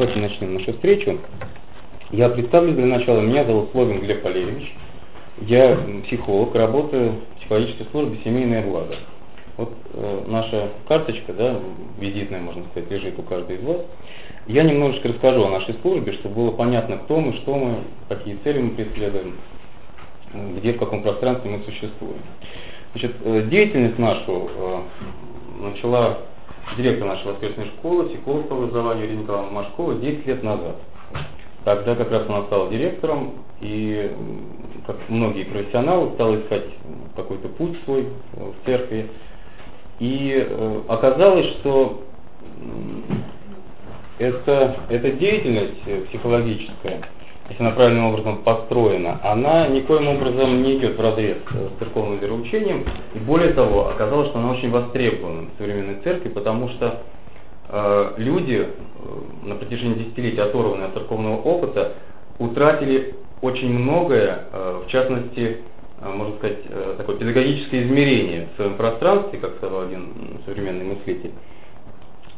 Давайте начнем нашу встречу. Я представлю для начала. Меня зовут Словин Глеб Валерьевич. Я психолог, работаю в психологической службе «Семейное благо». Вот э, наша карточка, да, визитная, можно сказать, лежит у каждой из вас. Я немножечко расскажу о нашей службе, чтобы было понятно, кто мы, что мы, какие цели мы преследуем, где, в каком пространстве мы существуем. Значит, э, деятельность нашу э, начала директор нашей воскресной школы, психолог по образованию Ирина Николаевна Машкова 10 лет назад. Тогда как раз она стала директором и, как многие профессионалы, стала искать какой-то путь свой в церкви. И э, оказалось, что это, эта деятельность психологическая, если она правильным образом построена, она никоим образом не идет в разрез с церковным вероучением. И более того, оказалось, что она очень востребована в современной церкви, потому что э, люди э, на протяжении десятилетий оторванные от церковного опыта утратили очень многое, э, в частности, э, можно сказать, э, такое педагогическое измерение в своем пространстве, как сказал один современный мыслитель.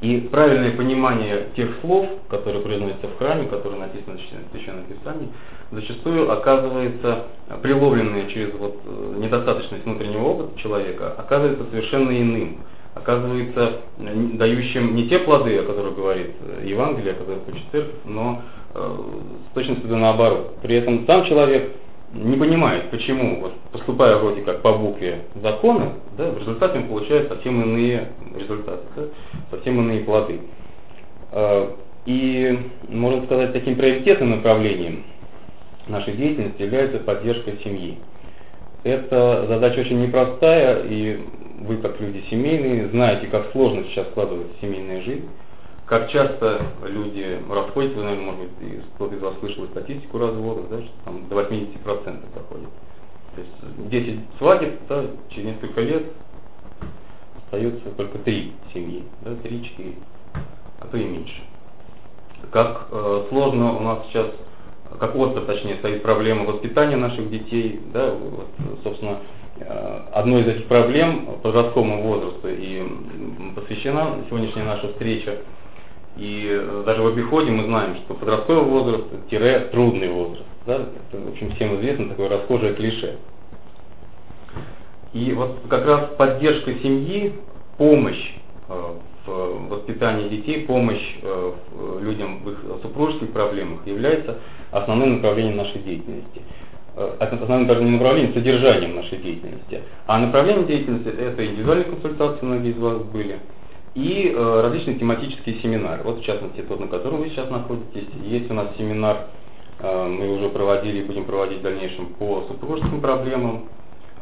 И правильное понимание тех слов, которые произносятся в храме, которые написаны в Священном Писании, зачастую оказывается, приловленное через вот э, недостаточность внутреннего опыта человека, оказывается совершенно иным, оказывается дающим не те плоды, о которых говорит э, Евангелие, о которых учит церковь, но э, с точностью да наоборот. При этом сам человек не понимает, почему, вот, поступая вроде как по букве закона, да, в результате он получает совсем иные результаты, да, совсем иные плоды. А, и, можно сказать, таким приоритетным направлением нашей деятельности является поддержка семьи. Это задача очень непростая, и вы, как люди семейные, знаете, как сложно сейчас складывается семейная жизнь. Как часто люди расходятся, вы, наверное, может быть, кто-то из вас слышал статистику разводов, да, что там до 80% доходит. То есть 10 свадеб, да, через несколько лет остается только 3 семьи, да, 3-4, а то и меньше. Как э, сложно у нас сейчас, как остро, точнее, стоит проблема воспитания наших детей, да, вот, собственно, э, одной из этих проблем подростковому возрасту и посвящена сегодняшняя наша встреча и э, даже в обиходе мы знаем, что подростковый возраст – трудный возраст. Да? Это, в общем, всем известно такое расхожее клише. И вот как раз поддержка семьи, помощь э, в воспитании детей, помощь э, людям в их супружеских проблемах является основным направлением нашей деятельности. Основным даже не направлением, содержанием нашей деятельности. А направление деятельности – это индивидуальные консультации, многие из вас были – и э, различные тематические семинары. Вот в частности тот, на котором вы сейчас находитесь. Есть у нас семинар, э, мы уже проводили и будем проводить в дальнейшем по супружеским проблемам.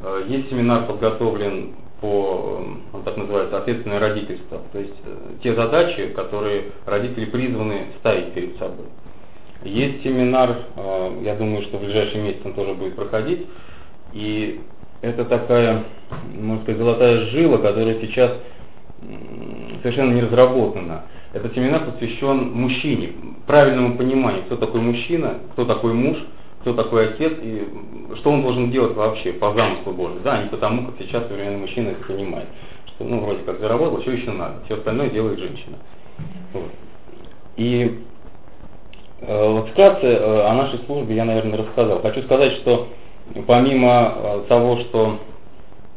Э, есть семинар подготовлен по, э, он так называется, ответственное родительство. То есть э, те задачи, которые родители призваны ставить перед собой. Есть семинар, э, я думаю, что в ближайшие месяцы он тоже будет проходить. И это такая, можно сказать, золотая жила, которая сейчас совершенно не разработана. Этот семинар посвящен мужчине, правильному пониманию, кто такой мужчина, кто такой муж, кто такой отец и что он должен делать вообще по замыслу Божию, да, а не потому, как сейчас современный мужчина это понимает, что ну вроде как заработал, что еще надо, все остальное делает женщина. Вот. И э, вот вкратце э, о нашей службе я, наверное, рассказал. Хочу сказать, что помимо э, того, что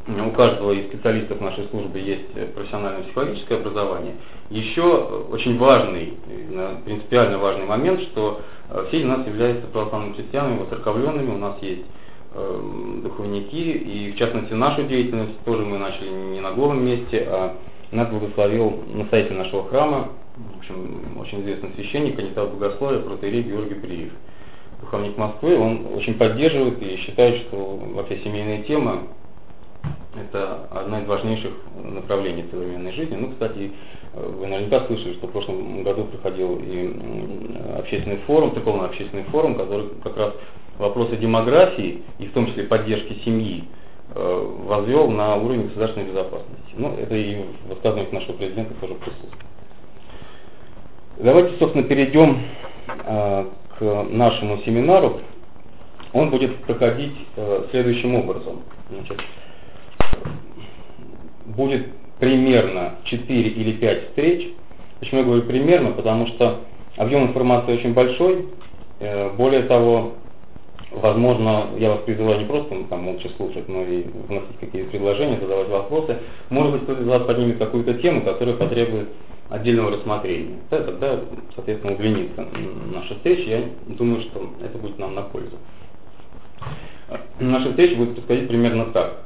у каждого из специалистов нашей службы есть э, профессиональное психологическое образование. Еще э, очень важный, э, принципиально важный момент, что все из нас являются православными христианами, воцерковленными, у нас есть духовники, и в частности нашу деятельность тоже мы начали не на голом месте, а нас благословил настоятель нашего храма, в общем, очень известный священник, кандидат богословия, протеерей Георгий Бриев. Духовник Москвы, он очень поддерживает и считает, что вообще семейная тема это одно из важнейших направлений современной жизни. Ну, кстати, вы наверняка слышали, что в прошлом году проходил и общественный форум, церковный общественный форум, который как раз вопросы демографии и в том числе поддержки семьи э, возвел на уровень государственной безопасности. Ну, это и в высказываниях нашего президента тоже присутствует. Давайте, собственно, перейдем э, к нашему семинару. Он будет проходить э, следующим образом. Значит, будет примерно 4 или 5 встреч. Почему я говорю примерно? Потому что объем информации очень большой. Э, более того, возможно, я вас призываю не просто там, молча слушать, но и вносить какие-то предложения, задавать вопросы. Может быть, кто-то из вас поднимет какую-то тему, которая потребует отдельного рассмотрения. Да, соответственно, удлинится наша встреча. Я думаю, что это будет нам на пользу. Наша встреча будет происходить примерно так.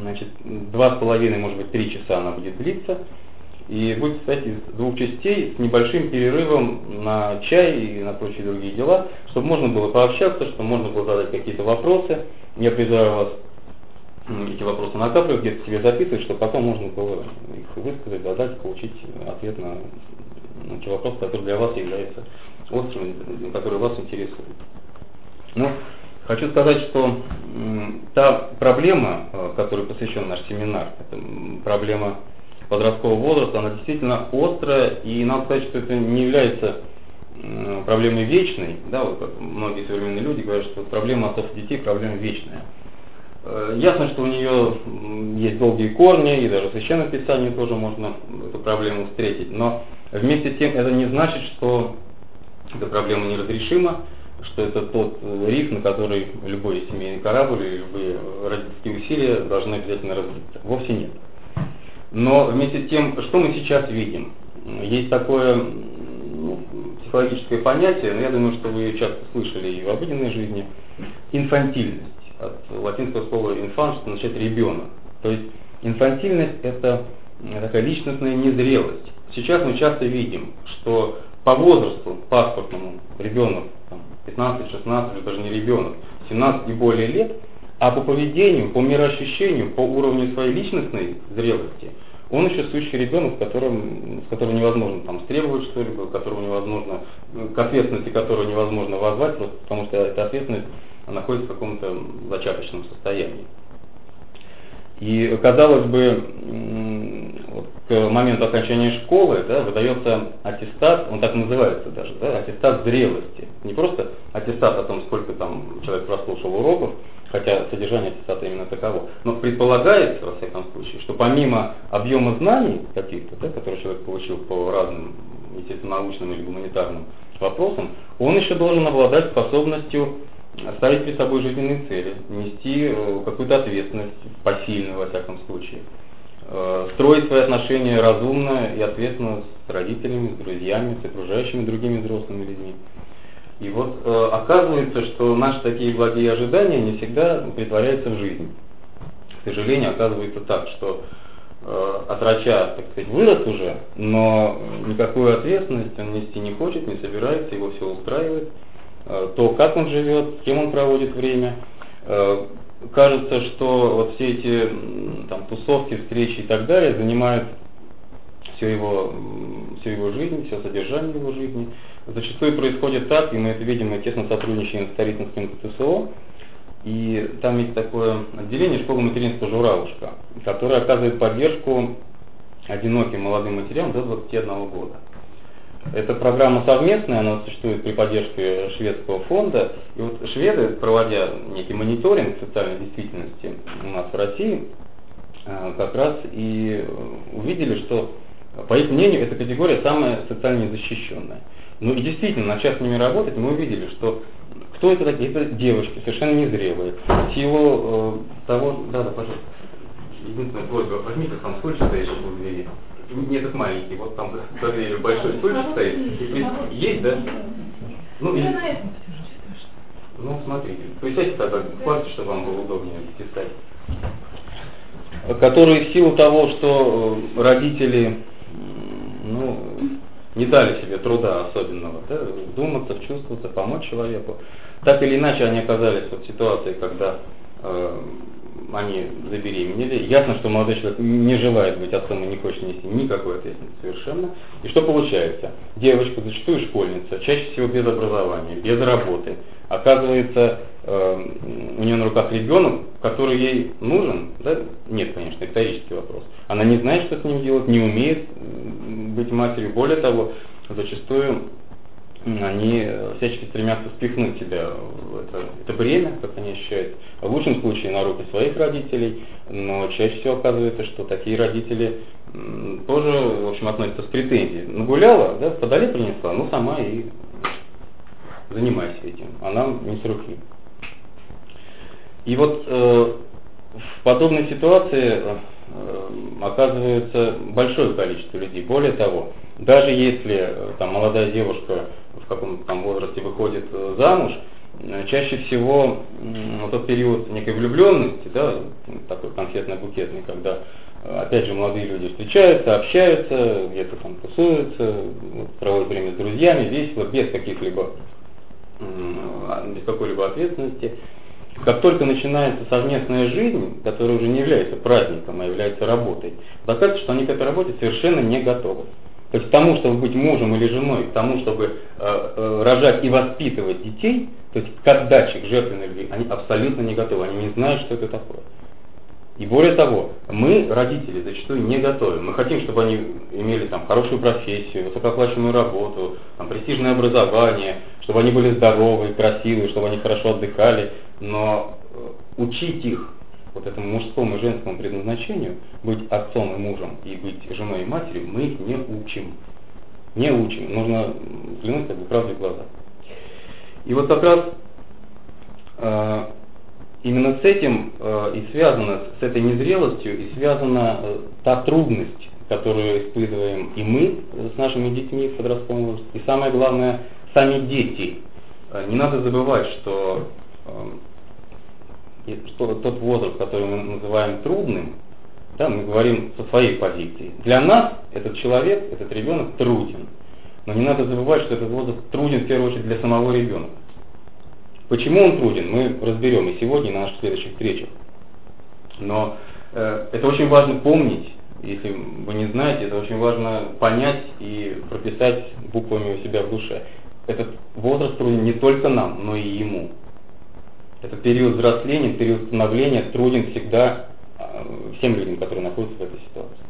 Значит, два с половиной, может быть, три часа она будет длиться. И будет состоять из двух частей с небольшим перерывом на чай и на прочие другие дела, чтобы можно было пообщаться, чтобы можно было задать какие-то вопросы. Я призываю вас эти вопросы накапливать, где-то себе записывать, чтобы потом можно было их высказать, задать, получить ответ на, на те вопросы, которые для вас являются острыми, которые вас интересуют. Ну, хочу сказать, что та проблема, э, которой посвящен наш семинар, это проблема подросткового возраста, она действительно острая, и надо сказать, что это не является проблемой вечной, да, вот как многие современные люди говорят, что проблема отцов детей проблема вечная. Э, ясно, что у нее есть долгие корни, и даже в Священном Писании тоже можно эту проблему встретить, но вместе с тем это не значит, что эта проблема неразрешима, что это тот риф, на который любой семейный корабль или любые родительские усилия должны обязательно разбиться. Вовсе нет. Но вместе с тем, что мы сейчас видим? Есть такое ну, психологическое понятие, но я думаю, что вы часто слышали и в обыденной жизни, инфантильность. От латинского слова инфант, что означает ребенок. То есть инфантильность это такая личностная незрелость. Сейчас мы часто видим, что по возрасту паспортному ребенок 15-16, или даже не ребенок, 17 и более лет – а по поведению, по мироощущению, по уровню своей личностной зрелости, он еще сущий ребенок, с которым, с которым невозможно там стребовать что-либо, которого невозможно, к ответственности которого невозможно возвать, потому что эта ответственность находится в каком-то зачаточном состоянии. И казалось бы, к моменту окончания школы да, выдается аттестат, он так называется даже, да, аттестат зрелости. Не просто аттестат о том, сколько там человек прослушал уроков, хотя содержание аттестата именно таково. Но предполагается, во всяком случае, что помимо объема знаний каких-то, да, которые человек получил по разным, естественно, научным или гуманитарным вопросам, он еще должен обладать способностью ставить перед собой жизненные цели, нести э, какую-то ответственность, посильную во всяком случае, э, строить свои отношения разумно и ответственно с родителями, с друзьями, с окружающими другими взрослыми людьми. И вот э, оказывается, что наши такие благие ожидания не всегда притворяются в жизнь. К сожалению, оказывается так, что э, отрача, так сказать, вырос уже, но никакую ответственность он нести не хочет, не собирается, его все устраивает. Э, то, как он живет, с кем он проводит время. Э, кажется, что вот все эти там, тусовки, встречи и так далее занимают всю его, всю его жизнь, все содержание его жизни. Зачастую происходит так, и мы это видим, мы тесно сотрудничаем с Старицынским ТСО, и там есть такое отделение школы материнства «Журавушка», которое оказывает поддержку одиноким молодым матерям до 21 года. Эта программа совместная, она существует при поддержке шведского фонда. И вот шведы, проводя некий мониторинг социальной действительности у нас в России, э, как раз и увидели, что, по их мнению, эта категория самая социально незащищенная. Ну и действительно, начав с ними работать, мы увидели, что кто это такие? Это девушки, совершенно незрелые. В силу э, того, да, да, пожалуйста. Единственная просьба, возьми-ка там стульчик стоишь у двери. Не этот маленький, вот там за дверью большой стульчик стоит. Есть, да? Ну, и... Ну, смотрите, присядьте тогда, хватит, чтобы вам было удобнее писать. Которые в силу того, что э, родители, ну, не дали себе труда особенного, да, вдуматься, вчувствоваться, помочь человеку. Так или иначе они оказались вот в ситуации, когда они забеременели. Ясно, что молодой человек не желает быть отцом и не хочет нести никакой ответственности совершенно. И что получается? Девочка, зачастую школьница, чаще всего без образования, без работы. Оказывается, э, у нее на руках ребенок, который ей нужен. Да? Нет, конечно, исторический вопрос. Она не знает, что с ним делать, не умеет быть матерью. Более того, зачастую они всячески стремятся спихнуть себя в это, это бремя, как они ощущают, в лучшем случае на руки своих родителей, но чаще всего оказывается, что такие родители тоже, в общем, относятся с претензией. Нагуляла, да, подали принесла, ну сама и занимайся этим, а нам не с руки. И вот э, в подобной ситуации э, оказывается большое количество людей. Более того, даже если э, там молодая девушка в каком-то там возрасте выходит э, замуж, э, чаще всего э, тот период некой влюбленности, да, такой конфетно-букетный, когда опять же молодые люди встречаются, общаются, где-то там тусуются, проводят время с друзьями, весело, без каких-либо без какой-либо ответственности. Как только начинается совместная жизнь, которая уже не является праздником, а является работой, оказывается, что они к этой работе совершенно не готовы. То есть тому, чтобы быть мужем или женой, тому, чтобы э, э, рожать и воспитывать детей, то есть к отдаче, к жертвенной любви, они абсолютно не готовы, они не знают, что это такое. И более того, мы, родители, зачастую не готовы. Мы хотим, чтобы они имели там хорошую профессию, высокооплачиваемую работу, там, престижное образование, чтобы они были здоровые, красивые, чтобы они хорошо отдыхали. Но э, учить их вот этому мужскому и женскому предназначению, быть отцом и мужем и быть женой и матерью, мы их не учим. Не учим. Нужно взглянуть как бы правде в глаза. И вот как раз э, именно с этим э, и связано, с этой незрелостью, и связана э, та трудность, которую испытываем и мы с нашими детьми в подростковом возрасте, и самое главное, сами дети. Э, не надо забывать, что, э, что тот возраст, который мы называем трудным, да, мы говорим со своей позиции. Для нас этот человек, этот ребенок труден. Но не надо забывать, что этот возраст труден в первую очередь для самого ребенка. Почему он труден, мы разберем и сегодня, и на наших следующих встречах. Но э, это очень важно помнить, если вы не знаете, это очень важно понять и прописать буквами у себя в душе. Этот возраст труден не только нам, но и ему. Этот период взросления, период становления труден всегда э, всем людям, которые находятся в этой ситуации.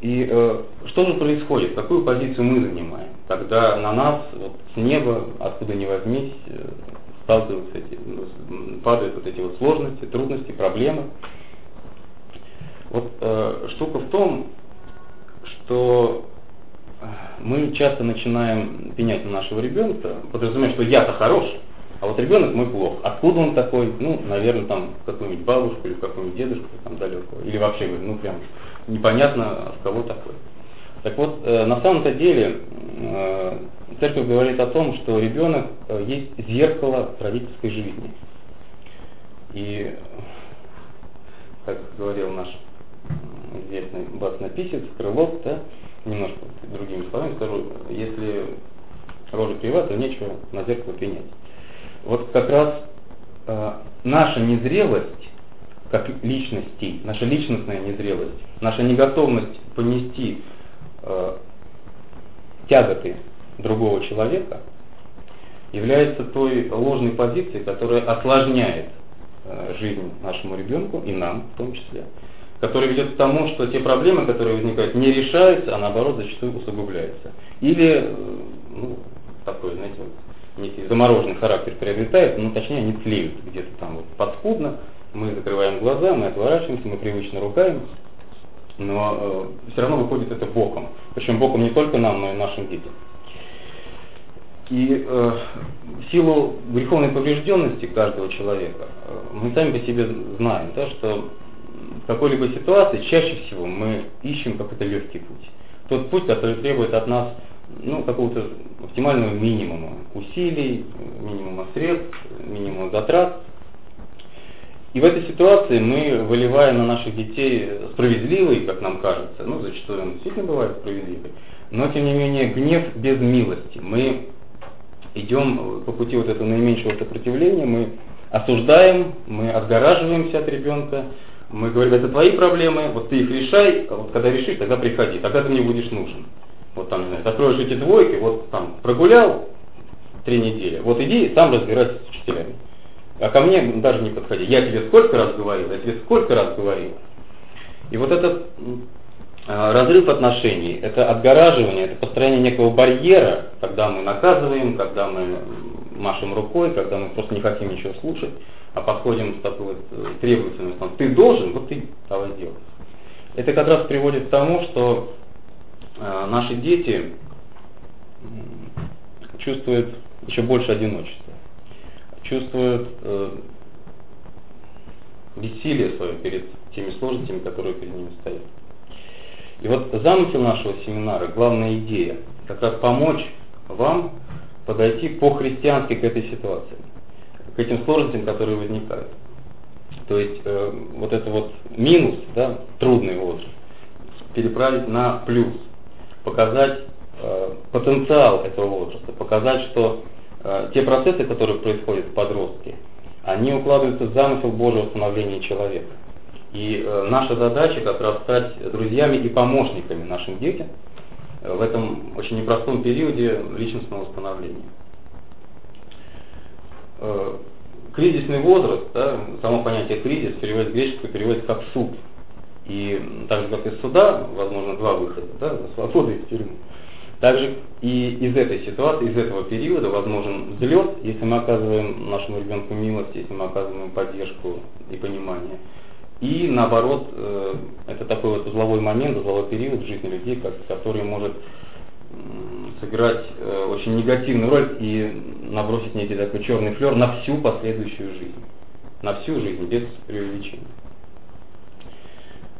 И э, что же происходит? Какую позицию мы занимаем? Когда на нас вот, с неба, откуда ни возьмись, э, сталкиваются эти, падают вот эти вот сложности, трудности, проблемы. Вот э, штука в том, что мы часто начинаем пенять на нашего ребенка, подразумевая, что я-то хорош, а вот ребенок мой плох. Откуда он такой? Ну, наверное, там какую-нибудь бабушку или какую-нибудь дедушку там далекого. Или вообще, ну прям непонятно, в кого такой. Так вот, э, на самом-то деле, э, церковь говорит о том, что ребенок э, есть зеркало родительской жизни. И, как говорил наш известный баснописец Крылов, да, немножко другими словами скажу, если рожа крива, то нечего на зеркало пенять. Вот как раз э, наша незрелость как личностей, наша личностная незрелость, наша неготовность понести э, тяготы другого человека является той ложной позицией, которая осложняет э, жизнь нашему ребенку и нам в том числе, которая ведет к тому, что те проблемы, которые возникают, не решаются, а наоборот зачастую усугубляются. Или э, ну, такой, знаете, вот, некий замороженный характер приобретает, ну точнее они тлеют где-то там вот подспудно, мы закрываем глаза, мы отворачиваемся, мы привычно ругаемся, но э, все равно выходит это боком. Причем боком не только нам, но и нашим детям. И э, в силу греховной поврежденности каждого человека, э, мы сами по себе знаем, да, что в какой-либо ситуации чаще всего мы ищем какой-то легкий путь. Тот путь, который требует от нас ну, какого-то оптимального минимума усилий, минимума средств, минимума затрат. И в этой ситуации мы выливаем на наших детей справедливый, как нам кажется, ну, зачастую он действительно бывает справедливый, но, тем не менее, гнев без милости. Мы идем по пути вот этого наименьшего сопротивления, мы осуждаем, мы отгораживаемся от ребенка, мы говорим, это твои проблемы, вот ты их решай, а вот когда решишь, тогда приходи, тогда ты мне будешь нужен. Вот там, не знаю, закроешь эти двойки, вот там прогулял три недели, вот иди сам разбирайся с учителями. А ко мне даже не подходи. Я тебе сколько раз говорил, я тебе сколько раз говорил. И вот это Э, разрыв отношений – это отгораживание, это построение некого барьера, когда мы наказываем, когда мы машем рукой, когда мы просто не хотим ничего слушать, подходим с такой вот э, требовательностью, ты должен, вот ты давай делай. Это как раз приводит к тому, что э, наши дети чувствуют еще больше одиночества, чувствуют э, бессилие свое перед теми сложностями, которые перед ними стоят. И вот замысел нашего семинара, главная идея, как раз помочь вам подойти по-христиански к этой ситуации, к этим сложностям, которые возникают. То есть э, вот это вот минус, да, трудный возраст, переправить на плюс, показать э, потенциал этого возраста, показать, что э, те процессы, которые происходят в подростке, они укладываются в замысел Божьего становления человека. И э, наша задача как раз стать друзьями и помощниками нашим детям в этом очень непростом периоде личностного становления. Э, кризисный возраст, да, само понятие кризис переводится с греческого переводится как суд. И так же, как из суда, возможно, два выхода, да, свобода из тюрьмы. Также и из этой ситуации, из этого периода возможен взлет, если мы оказываем нашему ребенку милость, если мы оказываем поддержку и понимание. И наоборот, э, это такой вот узловой момент, узловой период в жизни людей, который может сыграть э, очень негативную роль и набросить некий такой черный флер на всю последующую жизнь. На всю жизнь, без преувеличения.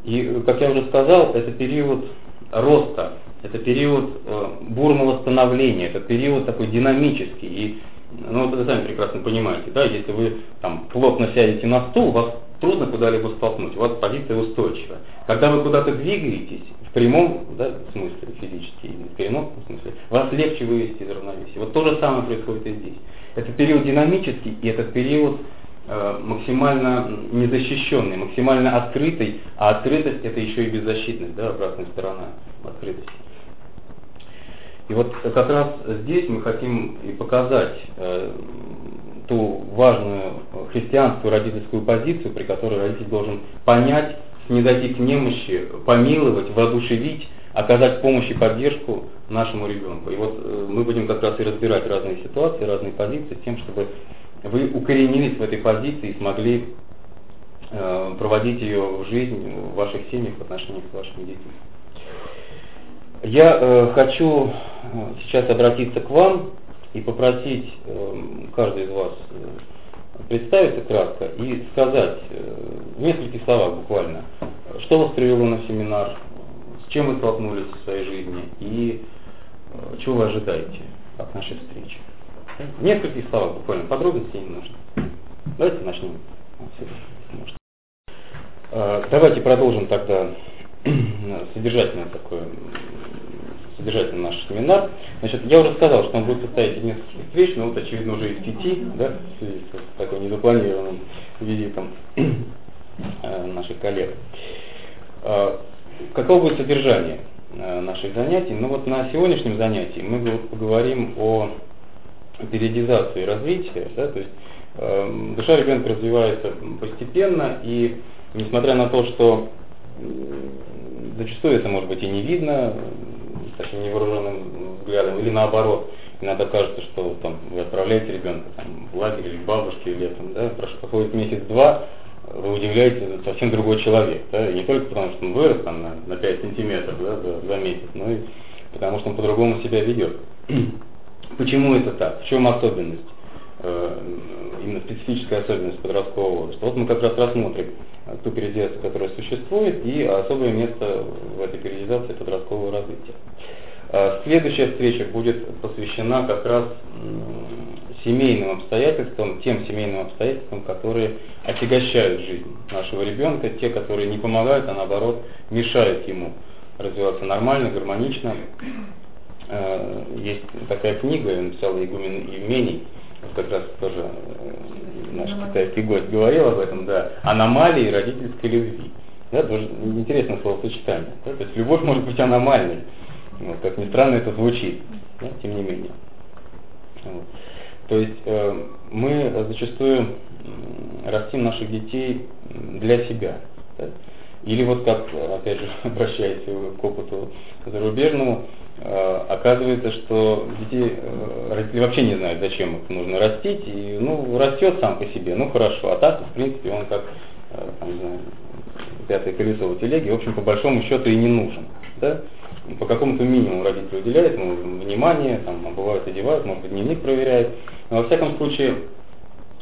И, как я уже сказал, это период роста, это период э, бурного становления, это период такой динамический. И, ну, вы сами прекрасно понимаете, да, если вы там плотно сядете на стул, вас трудно куда-либо столкнуть, у вас позиция устойчивая. Когда вы куда-то двигаетесь, в прямом да, смысле физически, в прямом смысле, вас легче вывести из равновесия. Вот то же самое происходит и здесь. Это период динамический, и это период э, максимально незащищенный, максимально открытый, а открытость это еще и беззащитность, да, обратная сторона открытости. И вот как раз здесь мы хотим и показать э, ту важную христианскую родительскую позицию, при которой родитель должен понять, снизойти к немощи, помиловать, воодушевить, оказать помощь и поддержку нашему ребенку. И вот э, мы будем как раз и разбирать разные ситуации, разные позиции, с тем, чтобы вы укоренились в этой позиции и смогли э, проводить ее в жизнь в ваших семьях в отношении к вашим детям. Я э, хочу э, сейчас обратиться к вам и попросить э, каждый из вас э, представиться кратко и сказать э, в нескольких словах буквально, что вас привело на семинар, с чем вы столкнулись в своей жизни и э, чего вы ожидаете от нашей встречи. В нескольких словах буквально, подробностей не нужно. Давайте начнем. Э, давайте продолжим тогда содержательное такое содержательный наш семинар. Значит, я уже сказал, что он будет состоять из нескольких встреч, но вот очевидно уже из пяти, да, в связи с такой незапланированным визитом э, наших коллег. Э, каково будет содержание э, наших занятий? Ну вот на сегодняшнем занятии мы поговорим о периодизации развития, да, то есть э, душа ребенка развивается постепенно, и несмотря на то, что зачастую это может быть и не видно таким невооруженным взглядом, или наоборот, иногда кажется, что там, вы отправляете ребенка там, в лагерь или к бабушке летом, да, проходит месяц-два, вы удивляетесь, это совсем другой человек. Да, и не только потому, что он вырос там, на, на 5 сантиметров да, за, за месяц, но и потому, что он по-другому себя ведет. Почему это так? В чем особенность? Э, именно специфическая особенность подросткового возраста. Вот мы как раз рассмотрим ту периодизацию, которая существует, и особое место в этой периодизации подросткового развития. Э, следующая встреча будет посвящена как раз семейным обстоятельствам, тем семейным обстоятельствам, которые отягощают жизнь нашего ребенка, те, которые не помогают, а наоборот мешают ему развиваться нормально, гармонично. Э, есть такая книга, я написал Игумен Евмений, как раз тоже э, наш китайский гость говорил об этом, да, аномалии родительской любви. Да, тоже интересное словосочетание. Да, то есть любовь может быть аномальной. Вот, как ни странно это звучит, да, тем не менее. Вот. То есть э, мы зачастую растим наших детей для себя. Да? Или вот как, опять же, обращаясь к опыту зарубежному, э, оказывается, что детей э, родители вообще не знают, зачем их нужно растить, и ну, растет сам по себе, ну хорошо, а так, в принципе, он как, э, там, не знаю, пятое колесо в телеге, в общем, по большому счету и не нужен. Да? По какому-то минимуму родители уделяют ему внимание, там, бывает одевают, может быть, дневник проверяет. Но во всяком случае,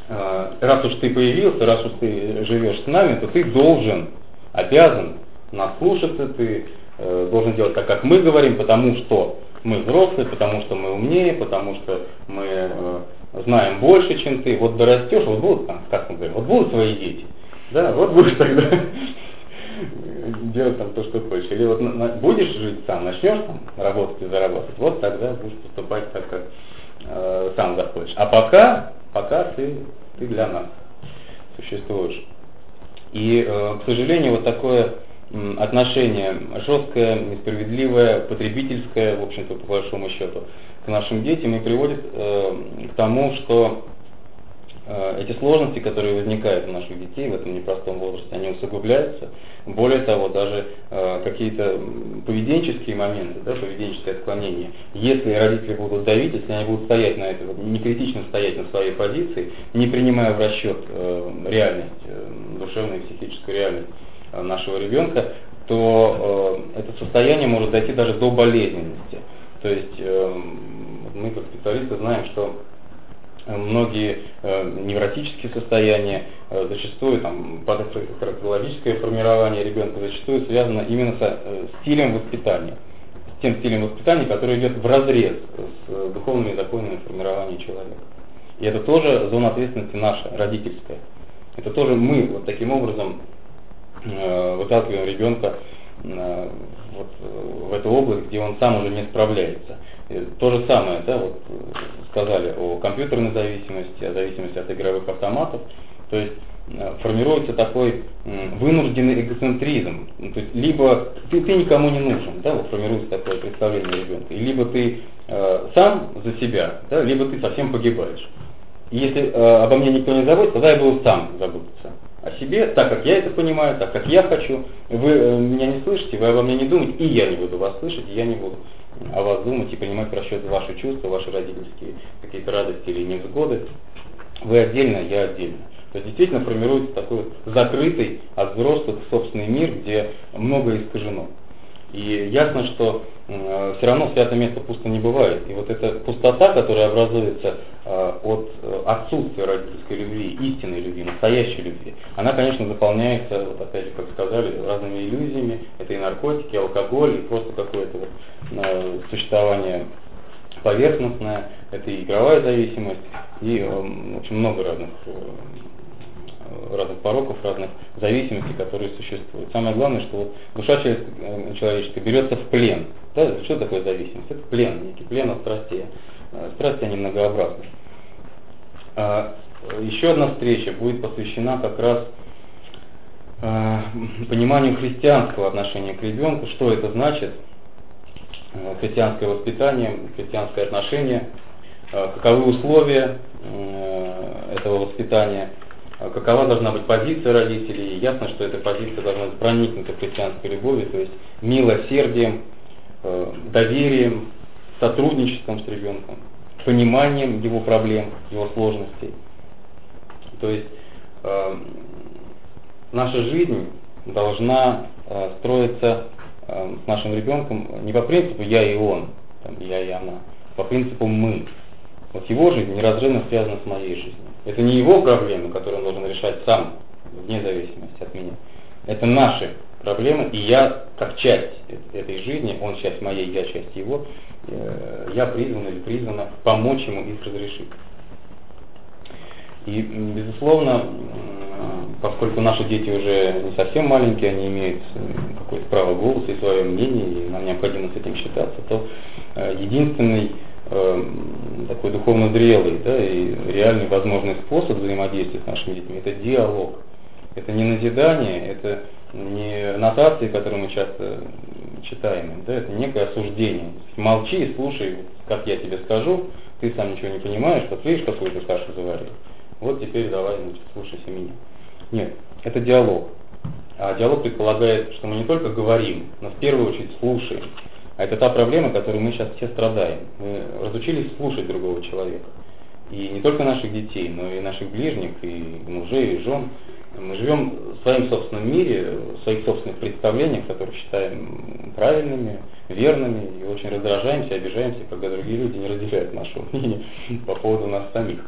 раз уж ты появился, раз уж ты живешь с нами, то ты должен обязан нас слушаться, ты э, должен делать так, как мы говорим, потому что мы взрослые, потому что мы умнее, потому что мы э, знаем больше, чем ты. Вот дорастешь, вот будут, там, как мы говорим, вот будут твои дети, да, вот будешь тогда делать там то, что хочешь. Или вот на, будешь жить сам, начнешь там работать и заработать, вот тогда будешь поступать так, как э, сам захочешь. А пока, пока ты, ты для нас существуешь. И, э, к сожалению, вот такое отношение жесткое, несправедливое, потребительское, в общем-то, по большому счету, к нашим детям и приводит э, к тому, что эти сложности, которые возникают у наших детей в этом непростом возрасте, они усугубляются. Более того, даже э, какие-то поведенческие моменты, да, поведенческое отклонение, если родители будут давить, если они будут стоять на этом, не критично стоять на своей позиции, не принимая в расчет э, реальность, э, душевную и психическую реальность э, нашего ребенка, то э, это состояние может дойти даже до болезненности. То есть э, мы как специалисты знаем, что многие э, невротические состояния, э, зачастую там, патохарактерологическое формирование ребенка зачастую связано именно со э, стилем воспитания, с тем стилем воспитания, который идет в разрез с э, духовными законами формирования человека. И это тоже зона ответственности наша, родительская. Это тоже мы вот таким образом э, выталкиваем ребенка э, вот, э, в эту область, где он сам уже не справляется. То же самое, да, вот э, сказали о компьютерной зависимости, о зависимости от игровых автоматов. То есть э, формируется такой вынужденный эгоцентризм. Ну, то есть либо ты, ты никому не нужен, да, вот формируется такое представление ребенка, и либо ты э, сам за себя, да, либо ты совсем погибаешь. И если э, обо мне никто не заботится, тогда я буду сам заботиться о себе, так как я это понимаю, так как я хочу. Вы э, меня не слышите, вы обо мне не думаете, и я не буду вас слышать, и я не буду о вас думать и принимать в расчет ваши чувства, ваши родительские какие-то радости или невзгоды. Вы отдельно, я отдельно. То есть действительно формируется такой закрытый от взрослых собственный мир, где многое искажено. И ясно, что э, все равно святое место пусто не бывает. И вот эта пустота, которая образуется э, от э, отсутствия родительской любви, истинной любви, настоящей любви, она, конечно, заполняется, вот опять же, как сказали, разными иллюзиями. Это и наркотики, и алкоголь, и просто какое-то вот, э, существование поверхностное, это и игровая зависимость, и э, общем, много разных э, разных пороков, разных зависимостей, которые существуют. Самое главное, что вот душа э, человеческая берется в плен. Да? Что такое зависимость? Это плен, некий плен от страстей. Э, страсти, они многообразны. А еще одна встреча будет посвящена как раз э, пониманию христианского отношения к ребенку, что это значит, христианское воспитание, христианское отношение, каковы условия этого воспитания – какова должна быть позиция родителей. Ясно, что эта позиция должна быть проникнута христианской любовью, то есть милосердием, э, доверием, сотрудничеством с ребенком, пониманием его проблем, его сложностей. То есть э, наша жизнь должна э, строиться с нашим ребенком не по принципу я и он, там, я и она, по принципу мы. Вот его жизнь неразрывно связана с моей жизнью. Это не его проблемы, которые он должен решать сам, вне зависимости от меня. Это наши проблемы, и я, как часть этой жизни, он часть моей, я часть его, э, я призван или призвана помочь ему их разрешить. И, безусловно, поскольку наши дети уже не совсем маленькие, они имеют какое-то право голоса и свое мнение, и нам необходимо с этим считаться, то э, единственный э, такой духовно зрелый да, и реальный возможный способ взаимодействия с нашими детьми – это диалог. Это не назидание, это не нотации, которые мы часто читаем, да, это некое осуждение. Молчи и слушай, как я тебе скажу, ты сам ничего не понимаешь, вот видишь, какую ты кашу заварил. Вот теперь давай, значит, слушайся меня. Нет, это диалог. А диалог предполагает, что мы не только говорим, но в первую очередь слушаем. А это та проблема, которой мы сейчас все страдаем. Мы разучились слушать другого человека. И не только наших детей, но и наших ближних, и мужей, и жен. Мы живем в своем собственном мире, в своих собственных представлениях, которые считаем правильными, верными, и очень раздражаемся, обижаемся, когда другие люди не разделяют нашего мнения по поводу нас самих.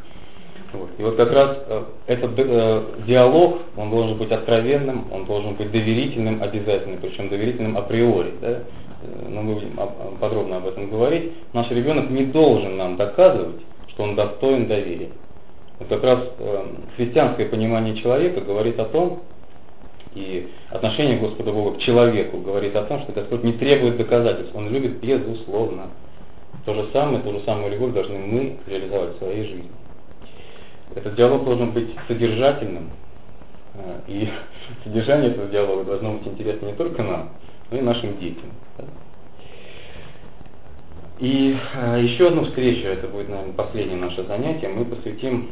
Вот. И вот как раз э, этот э, диалог, он должен быть откровенным, он должен быть доверительным обязательно, причем доверительным априори. Да? Э, но мы будем подробно об этом говорить. Наш ребенок не должен нам доказывать, что он достоин доверия. Вот как раз э, христианское понимание человека говорит о том, и отношение Господа Бога к человеку говорит о том, что Господь не требует доказательств, Он любит безусловно. То же самое, ту же самую любовь должны мы реализовать в своей жизни. Этот диалог должен быть содержательным, э, и содержание этого диалога должно быть интересно не только нам, но и нашим детям. И э, еще одну встречу, это будет, наверное, последнее наше занятие, мы посвятим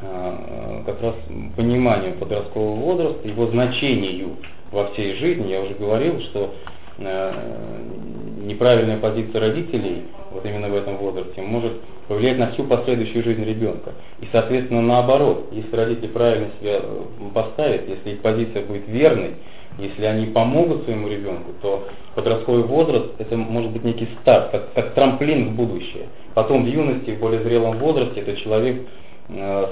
э, как раз пониманию подросткового возраста, его значению во всей жизни. Я уже говорил, что неправильная позиция родителей вот именно в этом возрасте может повлиять на всю последующую жизнь ребенка. И, соответственно, наоборот, если родители правильно себя э, поставят, если их позиция будет верной, если они помогут своему ребенку, то подростковый возраст это может быть некий старт, как, как трамплин в будущее. Потом в юности, в более зрелом возрасте этот человек Э,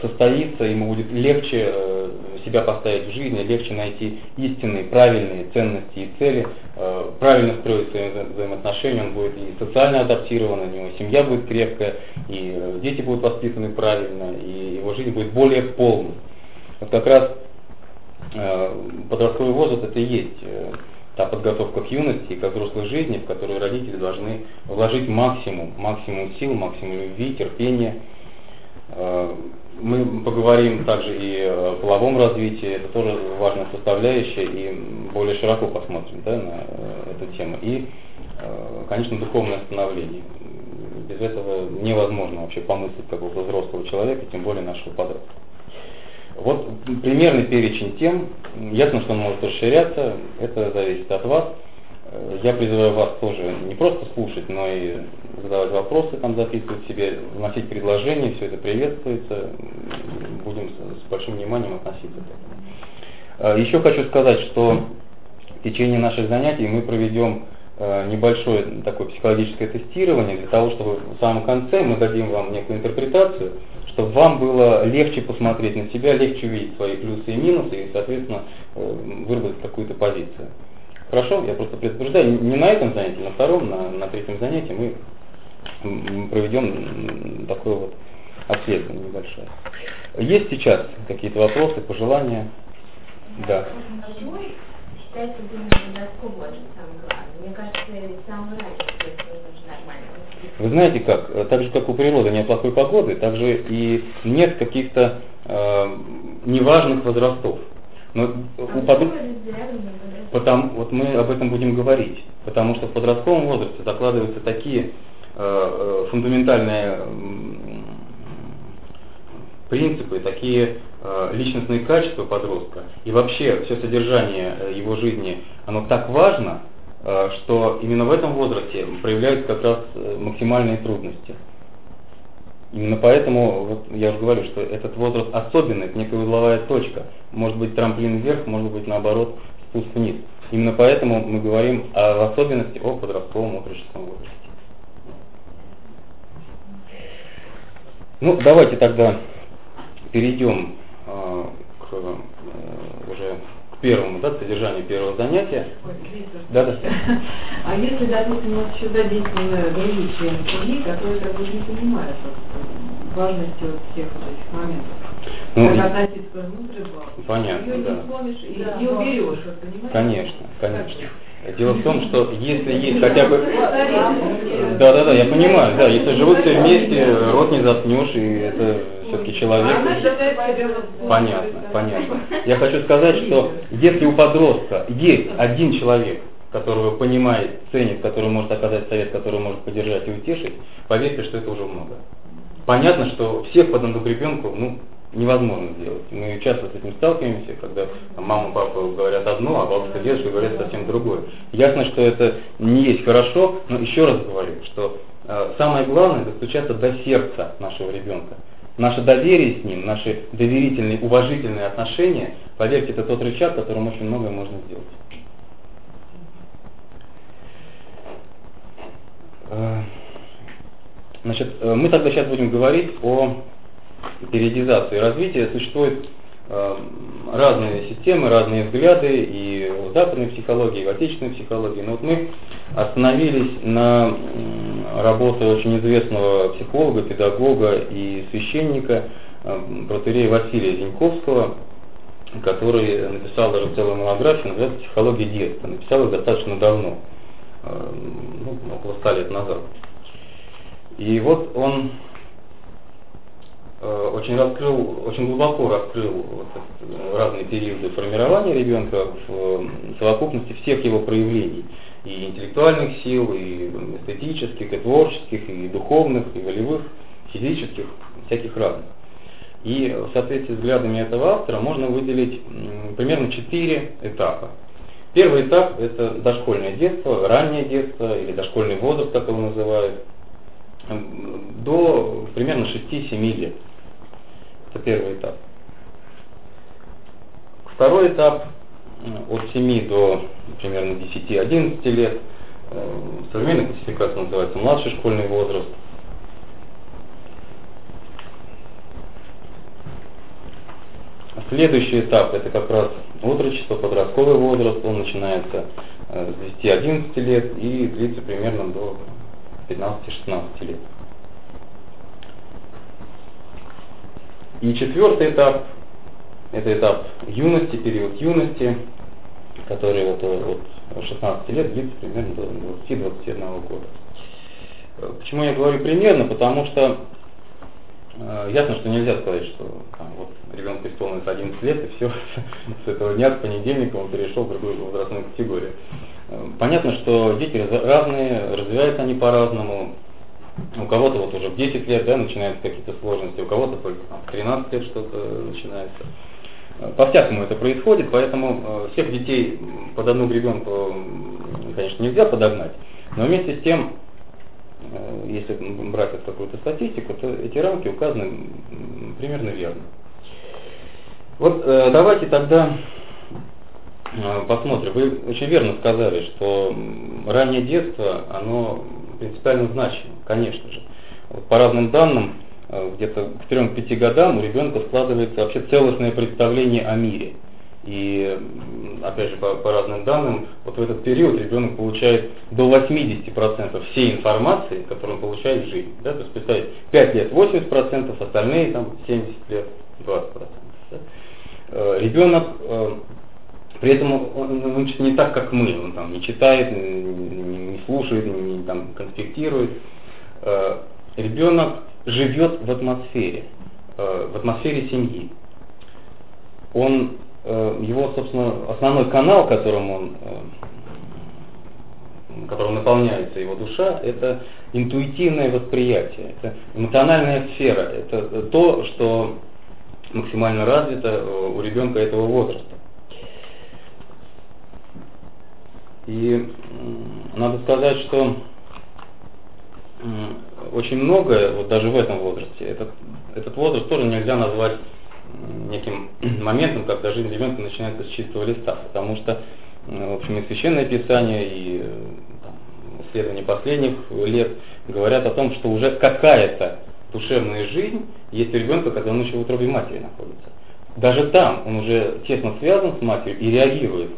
состоится, ему будет легче э, себя поставить в жизни, легче найти истинные, правильные ценности и цели, э, правильно строить свои взаимоотношения, он будет и социально адаптирован, у него семья будет крепкая, и дети будут воспитаны правильно, и его жизнь будет более полной. Вот как раз подростковый возраст это и есть та подготовка к юности и к взрослой жизни, в которую родители должны вложить максимум, максимум сил, максимум любви, терпения, Э, мы поговорим также и о половом развитии, это тоже важная составляющая, и более широко посмотрим да, на э, эту тему. И, э, конечно, духовное становление. Без этого невозможно вообще помыслить какого-то взрослого человека, тем более нашего подростка. Вот примерный перечень тем, ясно, что он может расширяться, это зависит от вас. Я призываю вас тоже не просто слушать, но и задавать вопросы, там записывать себе, вносить предложения, все это приветствуется. Будем с большим вниманием относиться к этому. А, Еще хочу сказать, что в течение наших занятий мы проведем а, небольшое такое психологическое тестирование для того, чтобы в самом конце мы дадим вам некую интерпретацию, чтобы вам было легче посмотреть на себя, легче увидеть свои плюсы и минусы и, соответственно, э, выработать какую-то позицию. Хорошо, я просто предупреждаю, не на этом занятии, на втором, на, на третьем занятии мы проведем такое вот обследование небольшое. Есть сейчас какие-то вопросы, пожелания? Да. Считается? Мне кажется, самый. Вы знаете как, так же как у природы нет плохой погоды, так же и нет каких-то э, неважных возрастов. Но а у под... Потому, вот мы об этом будем говорить, потому что в подростковом возрасте закладываются такие Э, э, фундаментальные принципы, такие э, личностные качества подростка и вообще все содержание его жизни, оно так важно, что именно в этом возрасте проявляются как раз максимальные трудности. Именно поэтому, вот я уже говорю, что этот возраст особенный, это некая узловая точка. Может быть трамплин вверх, может быть наоборот спуск вниз. Именно поэтому мы говорим о, особенности о подростковом отроческом возрасте. Ну, давайте тогда перейдем э, к э, уже к первому, да, содержанию первого занятия. Ой, да, да. А если, допустим, вот еще задействованы другие члены семьи, которые как бы не понимают вот, важности вот всех вот этих моментов. Ну, как относиться к внутреннему, понятно, ее да. не сломишь и да, не уберешь, вот, понимаете? Конечно, конечно. Дело в том, что если есть хотя бы... Да, да, да, я понимаю, да, если живут все вместе, рот не заткнешь, и это все-таки человек. Понятно, понятно. Я хочу сказать, что если у подростка есть один человек, которого понимает, ценит, который может оказать совет, который может поддержать и утешить, поверьте, что это уже много. Понятно, что всех по одному ребенку, ну, невозможно сделать. Мы часто с этим сталкиваемся, когда мама, папа говорят одно, а бабушка, дедушка говорят совсем другое. Ясно, что это не есть хорошо, но еще раз говорю, что э, самое главное достучаться до сердца нашего ребенка. Наше доверие с ним, наши доверительные, уважительные отношения, поверьте, это тот рычаг, которым очень многое можно сделать. Э, значит, э, мы тогда сейчас будем говорить о периодизации развития. Существуют э, разные системы, разные взгляды и в западной психологии, и в отечественной психологии. Но вот мы остановились на работе очень известного психолога, педагога и священника протерея Василия Зиньковского, который написал даже целую монографию, называется «Психология детства». Написал их достаточно давно. Э, ну, около ста лет назад. И вот он э, очень раскрыл, очень глубоко раскрыл вот, разные периоды формирования ребенка в совокупности всех его проявлений, и интеллектуальных сил, и эстетических, и творческих, и духовных, и волевых, физических, всяких разных. И в соответствии с взглядами этого автора можно выделить примерно четыре этапа. Первый этап – это дошкольное детство, раннее детство или дошкольный возраст, как его называют, до примерно 6-7 лет. Это первый этап. Второй этап от 7 до примерно 10-11 лет. Современная классификация называется младший школьный возраст. Следующий этап это как раз отрочество, подростковый возраст, он начинается э, с 10-11 лет и длится примерно до 15-16 лет. И четвертый этап, это этап юности, период юности, который вот от 16 лет длится примерно до 20-21 года. Э, почему я говорю примерно? Потому что Э, ясно, что нельзя сказать, что там, вот, ребенку исполнилось 11 лет, и все, с этого дня, с понедельника он перешел в другую возрастную категорию. Э, понятно, что дети разные, развиваются они по-разному. У кого-то вот уже в 10 лет да, начинаются какие-то сложности, у кого-то только в 13 лет что-то начинается. Э, по-всякому это происходит, поэтому всех детей под одну гребенку, конечно, нельзя подогнать. Но вместе с тем Э, если брать вот какую-то статистику, то эти рамки указаны примерно верно. Вот э, давайте тогда э, посмотрим. Вы очень верно сказали, что раннее детство, оно принципиально значимо, конечно же. По разным данным, где-то к 3-5 годам у ребенка складывается вообще целостное представление о мире – и, опять же, по, по разным данным, вот в этот период ребенок получает до 80% всей информации, которую он получает в жизни. Да? То есть, представить, 5 лет 80%, остальные там 70 лет 20%. Да? Э, ребенок э, при этом он, он, он не так, как мы, он там не читает, не, не слушает, не, не там, конспектирует. Э, ребенок живет в атмосфере, в атмосфере семьи. Он Э, его, собственно, основной канал, которым он, э, которым наполняется его душа, это интуитивное восприятие, это эмоциональная сфера, это то, что максимально развито э, у ребенка этого возраста. И надо сказать, что очень многое, вот даже в этом возрасте, этот, этот возраст тоже нельзя назвать неким моментом, когда жизнь ребенка начинается с чистого листа, потому что, в общем, и Священное Писание, и там, исследования последних лет говорят о том, что уже какая-то душевная жизнь есть у ребенка, когда он еще в утробе матери находится. Даже там он уже тесно связан с матерью и реагирует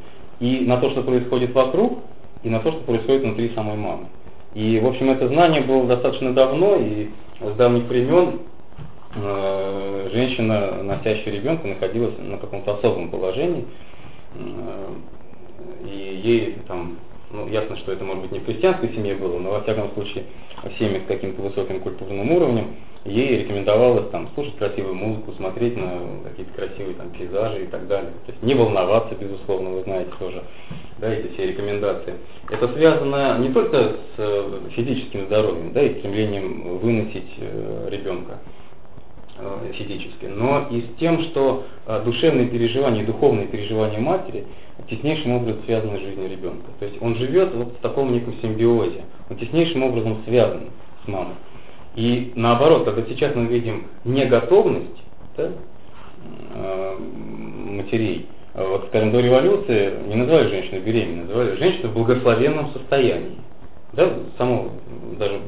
и на то, что происходит вокруг, и на то, что происходит внутри самой мамы. И, в общем, это знание было достаточно давно, и с давних времен Э, женщина, носящая ребенка, находилась на каком-то особом положении, э, и ей там, ну, ясно, что это может быть не в крестьянской семье было, но во всяком случае в семье с каким-то высоким культурным уровнем, ей рекомендовалось там слушать красивую музыку, смотреть на какие-то красивые там пейзажи и так далее. То есть не волноваться, безусловно, вы знаете тоже, да, эти все рекомендации. Это связано не только с э, физическим здоровьем, да, и стремлением выносить ребенка, э, физически, но и с тем, что э, душевные переживания, духовные переживания матери теснейшим образом связаны с жизнью ребенка. То есть он живет вот в таком неком симбиозе, он теснейшим образом связан с мамой. И наоборот, когда сейчас мы видим неготовность да, э, матерей, вот, скажем, до революции не называли женщину беременной, называли женщину в благословенном состоянии. Да, само даже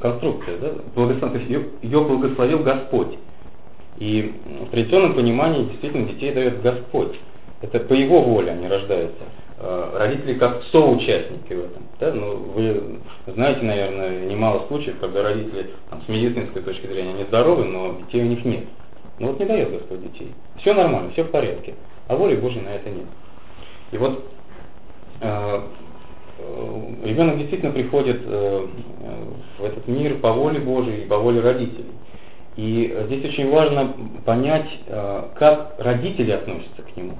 конструкция, да, благослов... ее, ее благословил Господь. И в традиционном понимании действительно детей дает Господь. Это по его воле они рождаются. Э, родители как соучастники в этом. Да? Ну, вы знаете, наверное, немало случаев, когда родители там, с медицинской точки зрения они здоровы, но детей у них нет. Ну вот не дает Господь детей. Все нормально, все в порядке. А воли Божьей на это нет. И вот э, ребенок действительно приходит э, в этот мир по воле Божьей и по воле родителей. И здесь очень важно понять, э, как родители относятся к нему.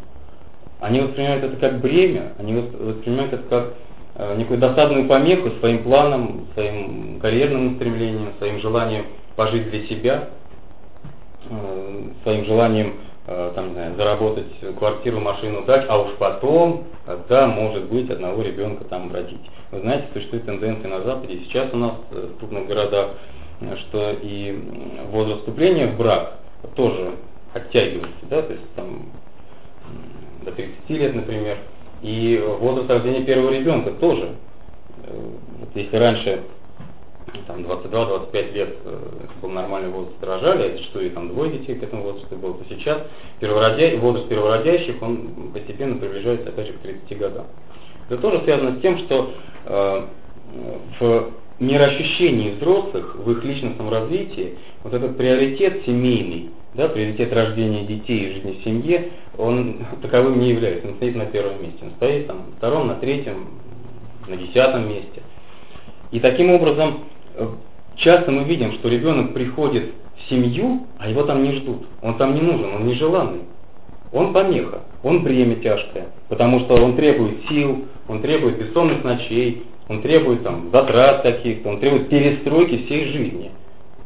Они воспринимают это как бремя, они воспринимают это как э, некую досадную помеху своим планам, своим карьерным устремлением, своим желанием пожить для себя, э, своим желанием э, там, не знаю, заработать квартиру, машину, дачу, а уж потом, когда, может быть, одного ребенка там родить. Вы знаете, существует тенденция на Западе, сейчас у нас в крупных городах, что и возраст вступления в брак тоже оттягивается, да, то есть там до 30 лет, например, и возраст рождения первого ребенка тоже. Э, вот если раньше там 22-25 лет э, это был нормальный возраст рожали, а что и там двое детей к этому возрасту было, то сейчас первородя... возраст первородящих он постепенно приближается опять же к 30 годам. Это тоже связано с тем, что э, в мироощущении взрослых, в их личностном развитии, вот этот приоритет семейный, да, приоритет рождения детей и жизни в семье, он таковым не является, он стоит на первом месте, он стоит там на втором, на третьем, на десятом месте. И таким образом часто мы видим, что ребенок приходит в семью, а его там не ждут, он там не нужен, он нежеланный. Он помеха, он бремя тяжкое, потому что он требует сил, он требует бессонных ночей, он требует там затрат каких-то, он требует перестройки всей жизни.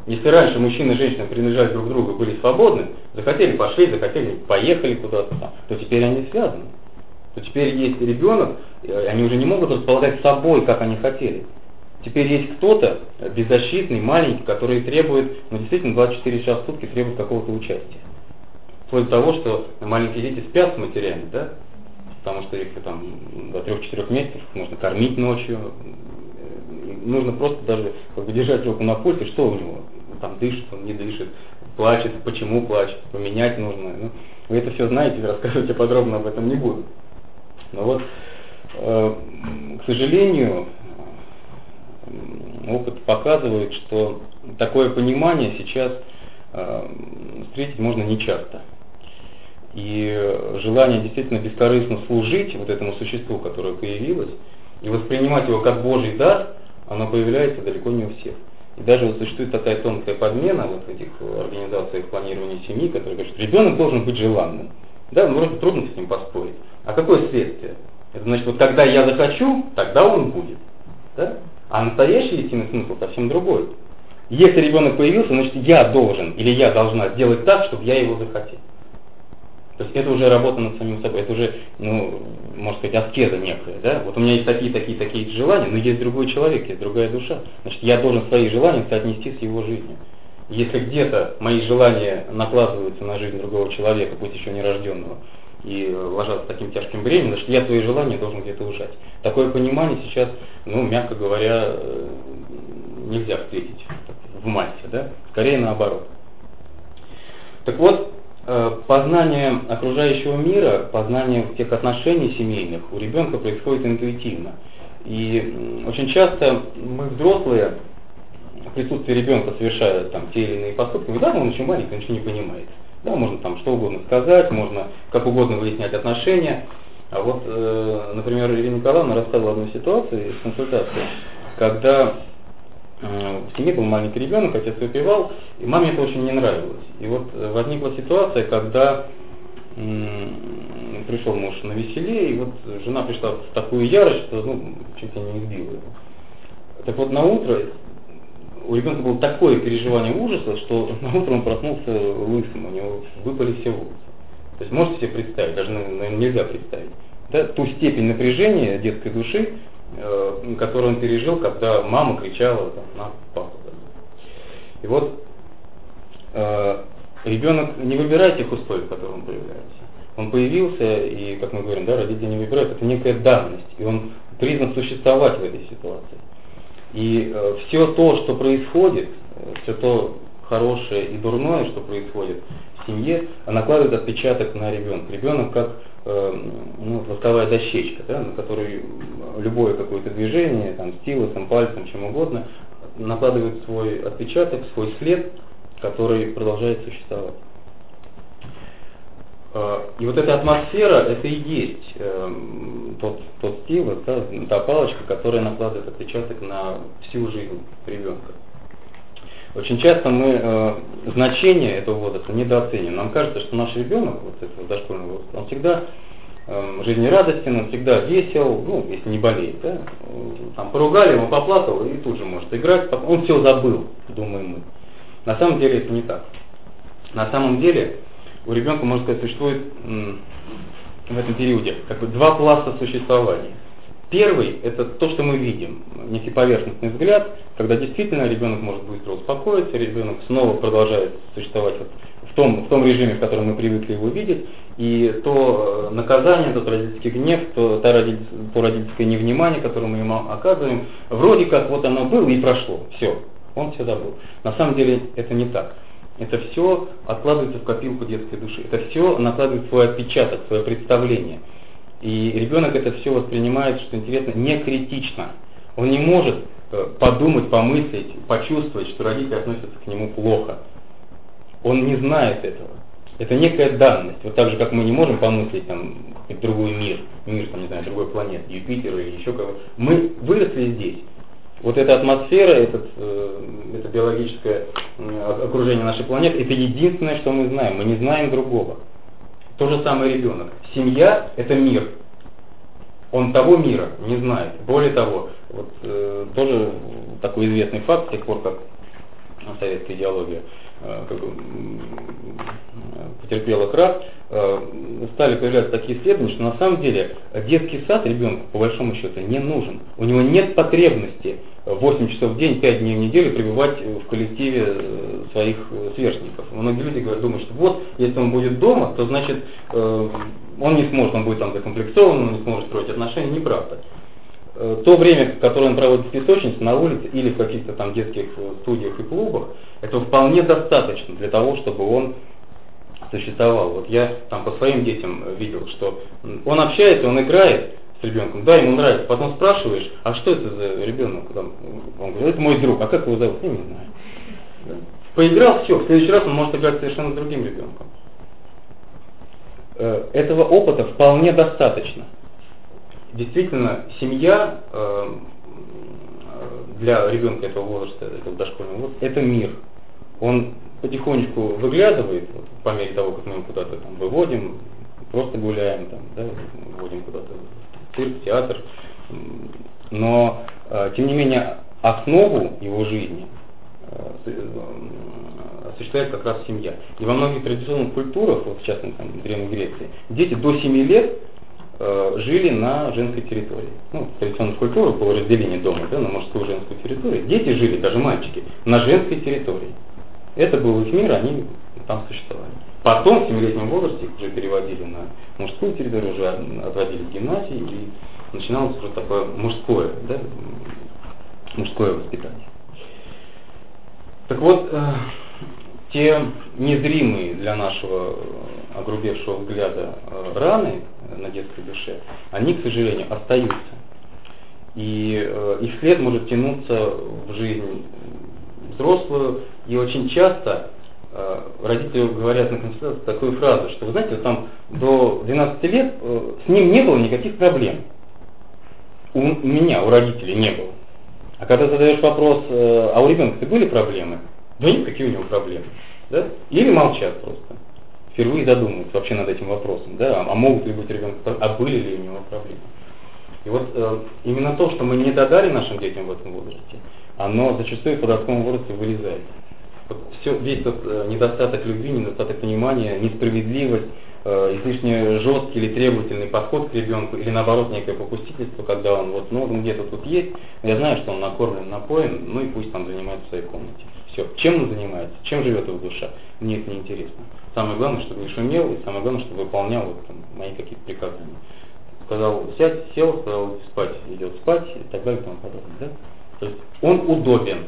Если раньше мужчина и женщина принадлежали друг другу, были свободны, захотели пошли, захотели поехали куда-то то теперь они связаны. То теперь есть ребенок, они уже не могут располагать собой, как они хотели. Теперь есть кто-то беззащитный, маленький, который требует, ну действительно 24 часа в сутки требует какого-то участия. Вплоть до того, что маленькие дети спят с матерями, да? Потому что их там до 3-4 месяцев нужно кормить ночью, нужно просто даже как бы, держать руку на пульсе, что у него, там дышит, он не дышит, плачет, почему плачет, поменять нужно. Ну, вы это все знаете, рассказывать я подробно об этом не буду. Но вот, э, к сожалению, опыт показывает, что такое понимание сейчас э, встретить можно нечасто. И желание действительно бескорыстно служить вот этому существу, которое появилось, и воспринимать его как Божий дар, оно появляется далеко не у всех. И даже вот существует такая тонкая подмена вот этих организациях планирования семьи, которые говорят, что ребенок должен быть желанным. Да, ну вроде трудно с ним поспорить. А какое следствие? Это значит, вот когда я захочу, тогда он будет. Да? А настоящий истинный смысл совсем другой. Если ребенок появился, значит я должен или я должна сделать так, чтобы я его захотел. То есть это уже работа над самим собой, это уже, ну, можно сказать, аскеза некая, да? Вот у меня есть такие, такие, такие желания, но есть другой человек, есть другая душа. Значит, я должен свои желания соотнести с его жизнью. Если где-то мои желания накладываются на жизнь другого человека, пусть еще нерожденного, и ложатся таким тяжким бременем, значит, я свои желания должен где-то ужать. Такое понимание сейчас, ну, мягко говоря, э, нельзя встретить в массе, да? Скорее наоборот. Так вот, Э, познание окружающего мира, познание тех отношений семейных у ребенка происходит интуитивно. И очень часто мы взрослые в присутствии ребенка совершая там те или иные поступки, ну да, он очень маленький, он ничего не понимает. Да, можно там что угодно сказать, можно как угодно выяснять отношения. А вот, э, например, Ирина Николаевна рассказывала одну ситуацию из консультации, когда Э, в семье был маленький ребенок, отец выпивал, и маме это очень не нравилось. И вот э, возникла ситуация, когда пришел муж на веселее, и вот жена пришла в такую ярость, что ну, чуть ли не избила его. Так вот на утро у ребенка было такое переживание ужаса, что на утро он проснулся лысым, у него выпали все волосы. То есть можете себе представить, даже наверное, нельзя представить, да, ту степень напряжения детской души, э, которую он пережил, когда мама кричала там, на папу. И вот э, ребенок не выбирает тех условий, в которых он появляется. Он появился, и, как мы говорим, да, родители не выбирают, это некая данность, и он признан существовать в этой ситуации. И э, все то, что происходит, э, все то хорошее и дурное, что происходит в семье, накладывает отпечаток на ребенка. Ребенок как э, ну, восковая дощечка, да, на которой любое какое-то движение, там, стилусом, пальцем, чем угодно, накладывает свой отпечаток, свой след, который продолжает существовать. Э, и вот эта атмосфера, это и есть э, тот, тот стилус, да, та палочка, которая накладывает отпечаток на всю жизнь ребенка. Очень часто мы э, значение этого возраста недооценим. Нам кажется, что наш ребенок, вот этого дошкольного возраста, он всегда э, жизнерадостен, он всегда весел, ну, если не болеет, да, там поругали, он поплакал и тут же может играть, он все забыл, думаем мы. На самом деле это не так. На самом деле у ребенка, можно сказать, существует в этом периоде как бы два пласта существования. Первый – это то, что мы видим, некий поверхностный взгляд, когда действительно ребенок может быстро успокоиться, ребенок снова продолжает существовать вот в, том, в том режиме, в котором мы привыкли его видеть, и то э, наказание, тот родительский гнев, то, то, родитель, то родительское невнимание, которое мы ему оказываем, вроде как вот оно было и прошло, все, он все забыл. На самом деле это не так. Это все откладывается в копилку детской души. Это все накладывает свой отпечаток, свое представление. И ребенок это все воспринимает, что интересно, не критично. Он не может э, подумать, помыслить, почувствовать, что родители относятся к нему плохо. Он не знает этого. Это некая данность. Вот так же, как мы не можем помыслить там, другой мир, мир, там, не знаю, другой планет, Юпитер или еще кого-то. Мы выросли здесь. Вот эта атмосфера, этот, э, это биологическое окружение нашей планеты, это единственное, что мы знаем. Мы не знаем другого. То же самое ребенок. Семья – это мир. Он того мира не знает. Более того, вот, э, тоже такой известный факт, с тех пор, как советская идеология Э, потерпела крах, э, стали появляться такие исследования, что на самом деле детский сад ребенку по большому счету не нужен. У него нет потребности 8 часов в день, 5 дней в неделю пребывать в коллективе э, своих сверстников. Многие люди говорят, думают, что вот, если он будет дома, то значит он не сможет, он будет там закомплексован, он не сможет строить отношения. Неправда. Э, то время, которое он проводит в песочнице, на улице или в каких-то там детских э, студиях и клубах, это вполне достаточно для того, чтобы он существовал. Вот я там по своим детям видел, что он общается, он играет с ребенком, да, ему нравится, потом спрашиваешь, а что это за ребенок? Он говорит, это мой друг, а как его зовут? Я не знаю. Поиграл, все, в следующий раз он может играть совершенно с другим ребенком. Э, этого опыта вполне достаточно действительно семья э, для ребенка этого возраста, этого дошкольного возраста, это мир. Он потихонечку выглядывает, вот, по мере того, как мы его куда-то там выводим, просто гуляем, там, да, выводим куда-то в цирк, театр. Но, э, тем не менее, основу его жизни э, осуществляет как раз семья. И во многих традиционных культурах, вот в частности там, в Древней Греции, дети до 7 лет Э, жили на женской территории. Ну, в традиционных было разделение дома да, на мужскую и женскую территорию. Дети жили, даже мальчики, на женской территории. Это был их мир, они там существовали. Потом в 7-летнем возрасте их уже переводили на мужскую территорию, уже отводили в гимназии, и начиналось уже такое мужское, да, мужское воспитание. Так вот, э, те незримые для нашего огрубевшего взгляда э, раны на детской душе, они, к сожалению, остаются. И э, их след может тянуться в жизнь взрослую, и очень часто э, родители говорят на консультации такую фразу, что, вы знаете, там до 12 лет с ним не было никаких проблем. У меня, у родителей не было. А когда задаешь вопрос, а у ребенка были проблемы? Да нет, какие у него проблемы. Да? Или молчат просто. Впервые задумываются вообще над этим вопросом. Да? А могут ли быть ребенка, а были ли у него проблемы. И вот э, именно то, что мы не додали нашим детям в этом возрасте, оно зачастую в подростковом возрасте вылезает. Вот все, весь тот э, недостаток любви, недостаток понимания, несправедливость, э, излишне жесткий или требовательный подход к ребенку, или наоборот некое попустительство, когда он вот, ну, он где-то тут есть, я знаю, что он накормлен, напоен, ну и пусть там занимается в своей комнате. Все. Чем он занимается? Чем живет его душа? Мне это не интересно. Самое главное, чтобы не шумел, и самое главное, чтобы выполнял вот, там, мои какие-то приказания. Сказал, сядь, сел, сказал, спать, идет спать, и так далее, и тому подобное. Да? То есть он удобен.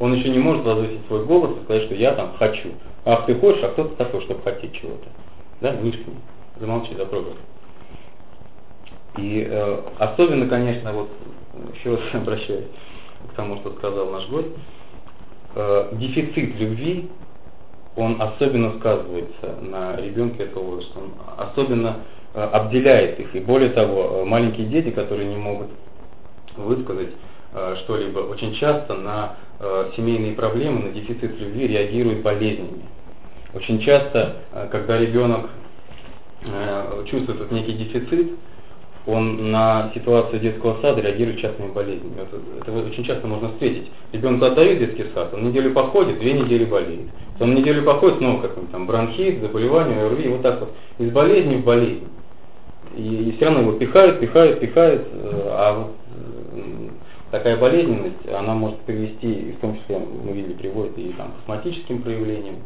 Он еще не может возвысить свой голос и сказать, что я там хочу. Ах, ты хочешь, а кто ты такой, чтобы хотеть чего-то? Да, Мишка, замолчи, запрогай. И э, особенно, конечно, вот еще раз обращаюсь к тому, что сказал наш гость, э, дефицит любви, он особенно сказывается на ребенке этого возраста, он особенно э, обделяет их. И более того, э, маленькие дети, которые не могут высказать э, что-либо, очень часто на семейные проблемы, на дефицит любви реагируют болезнями. Очень часто, когда ребенок чувствует этот некий дефицит, он на ситуацию детского сада реагирует частными болезнями. Это, это очень часто можно встретить. Ребенку отдают детский сад, он неделю походит, две недели болеет. Он неделю походит, снова какой-нибудь там бронхит, заболевание, ОРВИ, вот так вот, из болезни в болезнь. И, и все равно его пихают, пихают, пихают, э, а вот такая болезненность, она может привести, в том числе, мы видели, приводит и там, к косметическим проявлениям,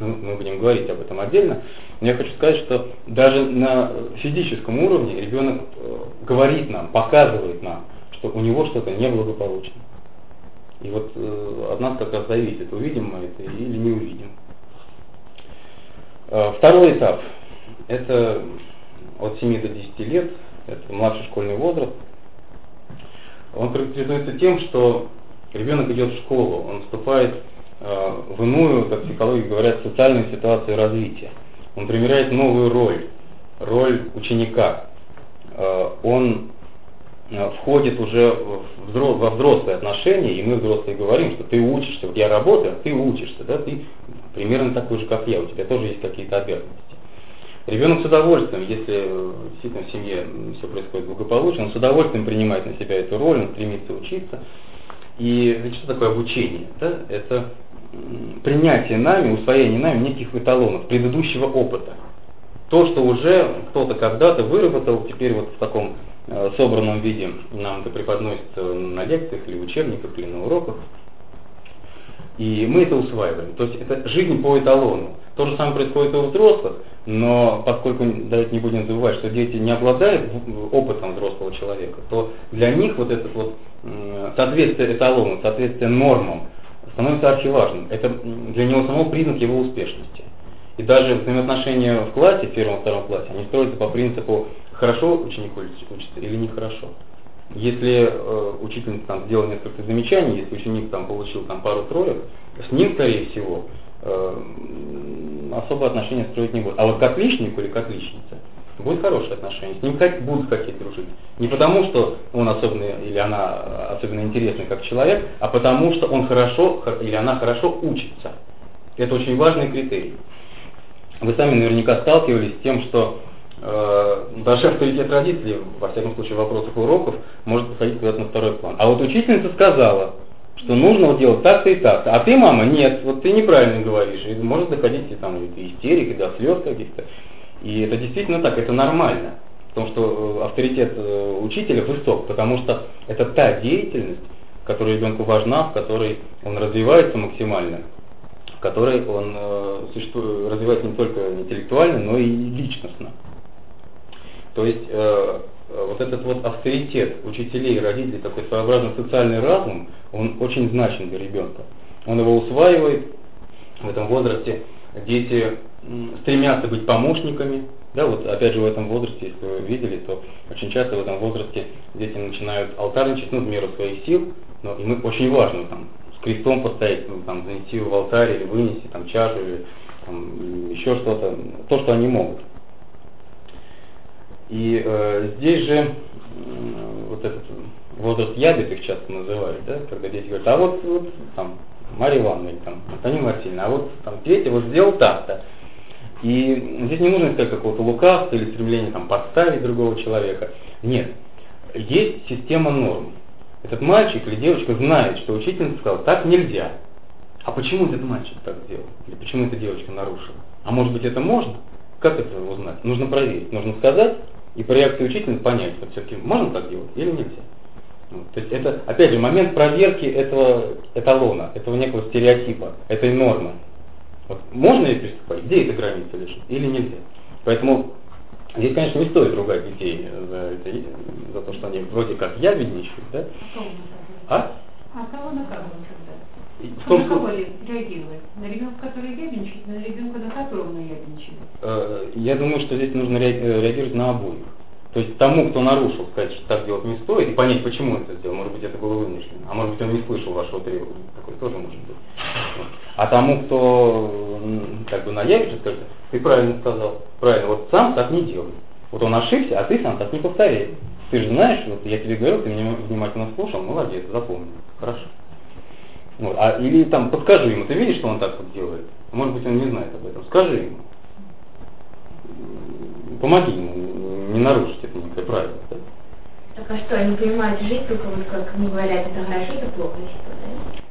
ну, мы будем говорить об этом отдельно, но я хочу сказать, что даже на физическом уровне ребенок э, говорит нам, показывает нам, что у него что-то неблагополучно. И вот э, от нас как раз зависит, увидим мы это или не увидим. Э, второй этап – это от 7 до 10 лет, это младший школьный возраст. Он характеризуется тем, что ребенок идет в школу, он вступает Э, в иную, как психологи говорят, социальную ситуацию развития. Он примеряет новую роль, роль ученика. Э, он входит уже во взрослые отношения, и мы взрослые говорим, что ты учишься, вот я работаю, а ты учишься, да, ты примерно такой же, как я, у тебя тоже есть какие-то обязанности. Ребенок с удовольствием, если действительно в семье все происходит благополучно, он с удовольствием принимает на себя эту роль, он стремится учиться. И что такое обучение? Да? Это принятие нами, усвоение нами неких эталонов, предыдущего опыта. То, что уже кто-то когда-то выработал, теперь вот в таком э, собранном виде нам это преподносится на лекциях или в учебниках или на уроках. И мы это усваиваем. То есть это жизнь по эталону. То же самое происходит и у взрослых, но поскольку, давайте не будем забывать, что дети не обладают опытом взрослого человека, то для них вот это вот соответствие эталону, соответствие нормам, становится архиважным. Это для него самого признак его успешности. И даже взаимоотношения в классе, в первом, втором классе, они строятся по принципу, хорошо ученик учится или нехорошо. Если э, учительница там сделала несколько замечаний, если ученик там получил там пару троек, с ним, скорее всего, э, особо отношения строить не будут. А вот к отличнику или к отличнице будет хорошие отношения, с ним будут хотеть дружить. Не потому, что он особенно или она особенно интересный как человек, а потому, что он хорошо или она хорошо учится. Это очень важный критерий. Вы сами наверняка сталкивались с тем, что даже авторитет родителей, во всяком случае в вопросах уроков, может подходить куда-то на второй план. А вот учительница сказала, что нужно вот делать так-то и так. А ты, мама, нет, вот ты неправильно говоришь. И может доходить и там до истерик, и до слез каких-то. И это действительно так, это нормально. Потому что э, авторитет э, учителя высок, потому что это та деятельность, которая ребенку важна, в которой он развивается максимально, в которой он э, развивается не только интеллектуально, но и личностно. То есть э, вот этот вот авторитет учителей и родителей, такой своеобразный социальный разум, он очень значим для ребенка. Он его усваивает в этом возрасте. Дети стремятся быть помощниками. Да, вот опять же в этом возрасте, если вы видели, то очень часто в этом возрасте дети начинают алтарничать, ну, в меру своих сил, но им очень важно там с крестом поставить, ну, там, занести в алтарь или вынести там чашу или там, еще что-то, то, что они могут. И э, здесь же э, вот этот возраст ябед их часто называют, да, когда дети говорят, а вот, вот там Марья Ивановна или там Антонина Васильевна, а вот там Петя вот сделал так-то. И здесь не нужно искать какого-то лукавства или стремления там подставить другого человека. Нет. есть система норм. Этот мальчик или девочка знает, что учительница сказала, так нельзя. А почему этот мальчик так сделал? Или почему эта девочка нарушила? А может быть это можно? Как это узнать? Нужно проверить. Нужно сказать и по реакции учительницы понять, вот все-таки можно так делать или нельзя. Вот. То есть это, опять же, момент проверки этого эталона, этого некого стереотипа, этой нормы. Вот можно ее приступать? Где эта граница лежит? Или нельзя? Поэтому здесь, конечно, не стоит ругать детей за, это, за то, что они вроде как ябедничают, да? А? А кого наказывают тогда? В том, на кого реагировать? На ребенка, который ябедничает, на ребенка, на которого наябедничает? Э, я думаю, что здесь нужно реагировать на обоих. То есть тому, кто нарушил, сказать, что так делать не стоит, и понять, почему это сделал. Может быть, это было вымышленно. А может быть, он не слышал вашего требования. Такое тоже может быть. А тому, кто как бы наявится, скажет, ты правильно сказал. Правильно, вот сам так не делай. Вот он ошибся, а ты сам так не повторяй. Ты же знаешь, вот я тебе говорил, ты меня внимательно слушал, молодец, запомнил. Хорошо. Вот. А, или там подскажи ему, ты видишь, что он так вот делает? Может быть, он не знает об этом. Скажи ему. Помоги ему не нарушить это некое правило. Да? Так а что, они понимают жизнь только вот как они говорят, это хорошо, это плохо, что,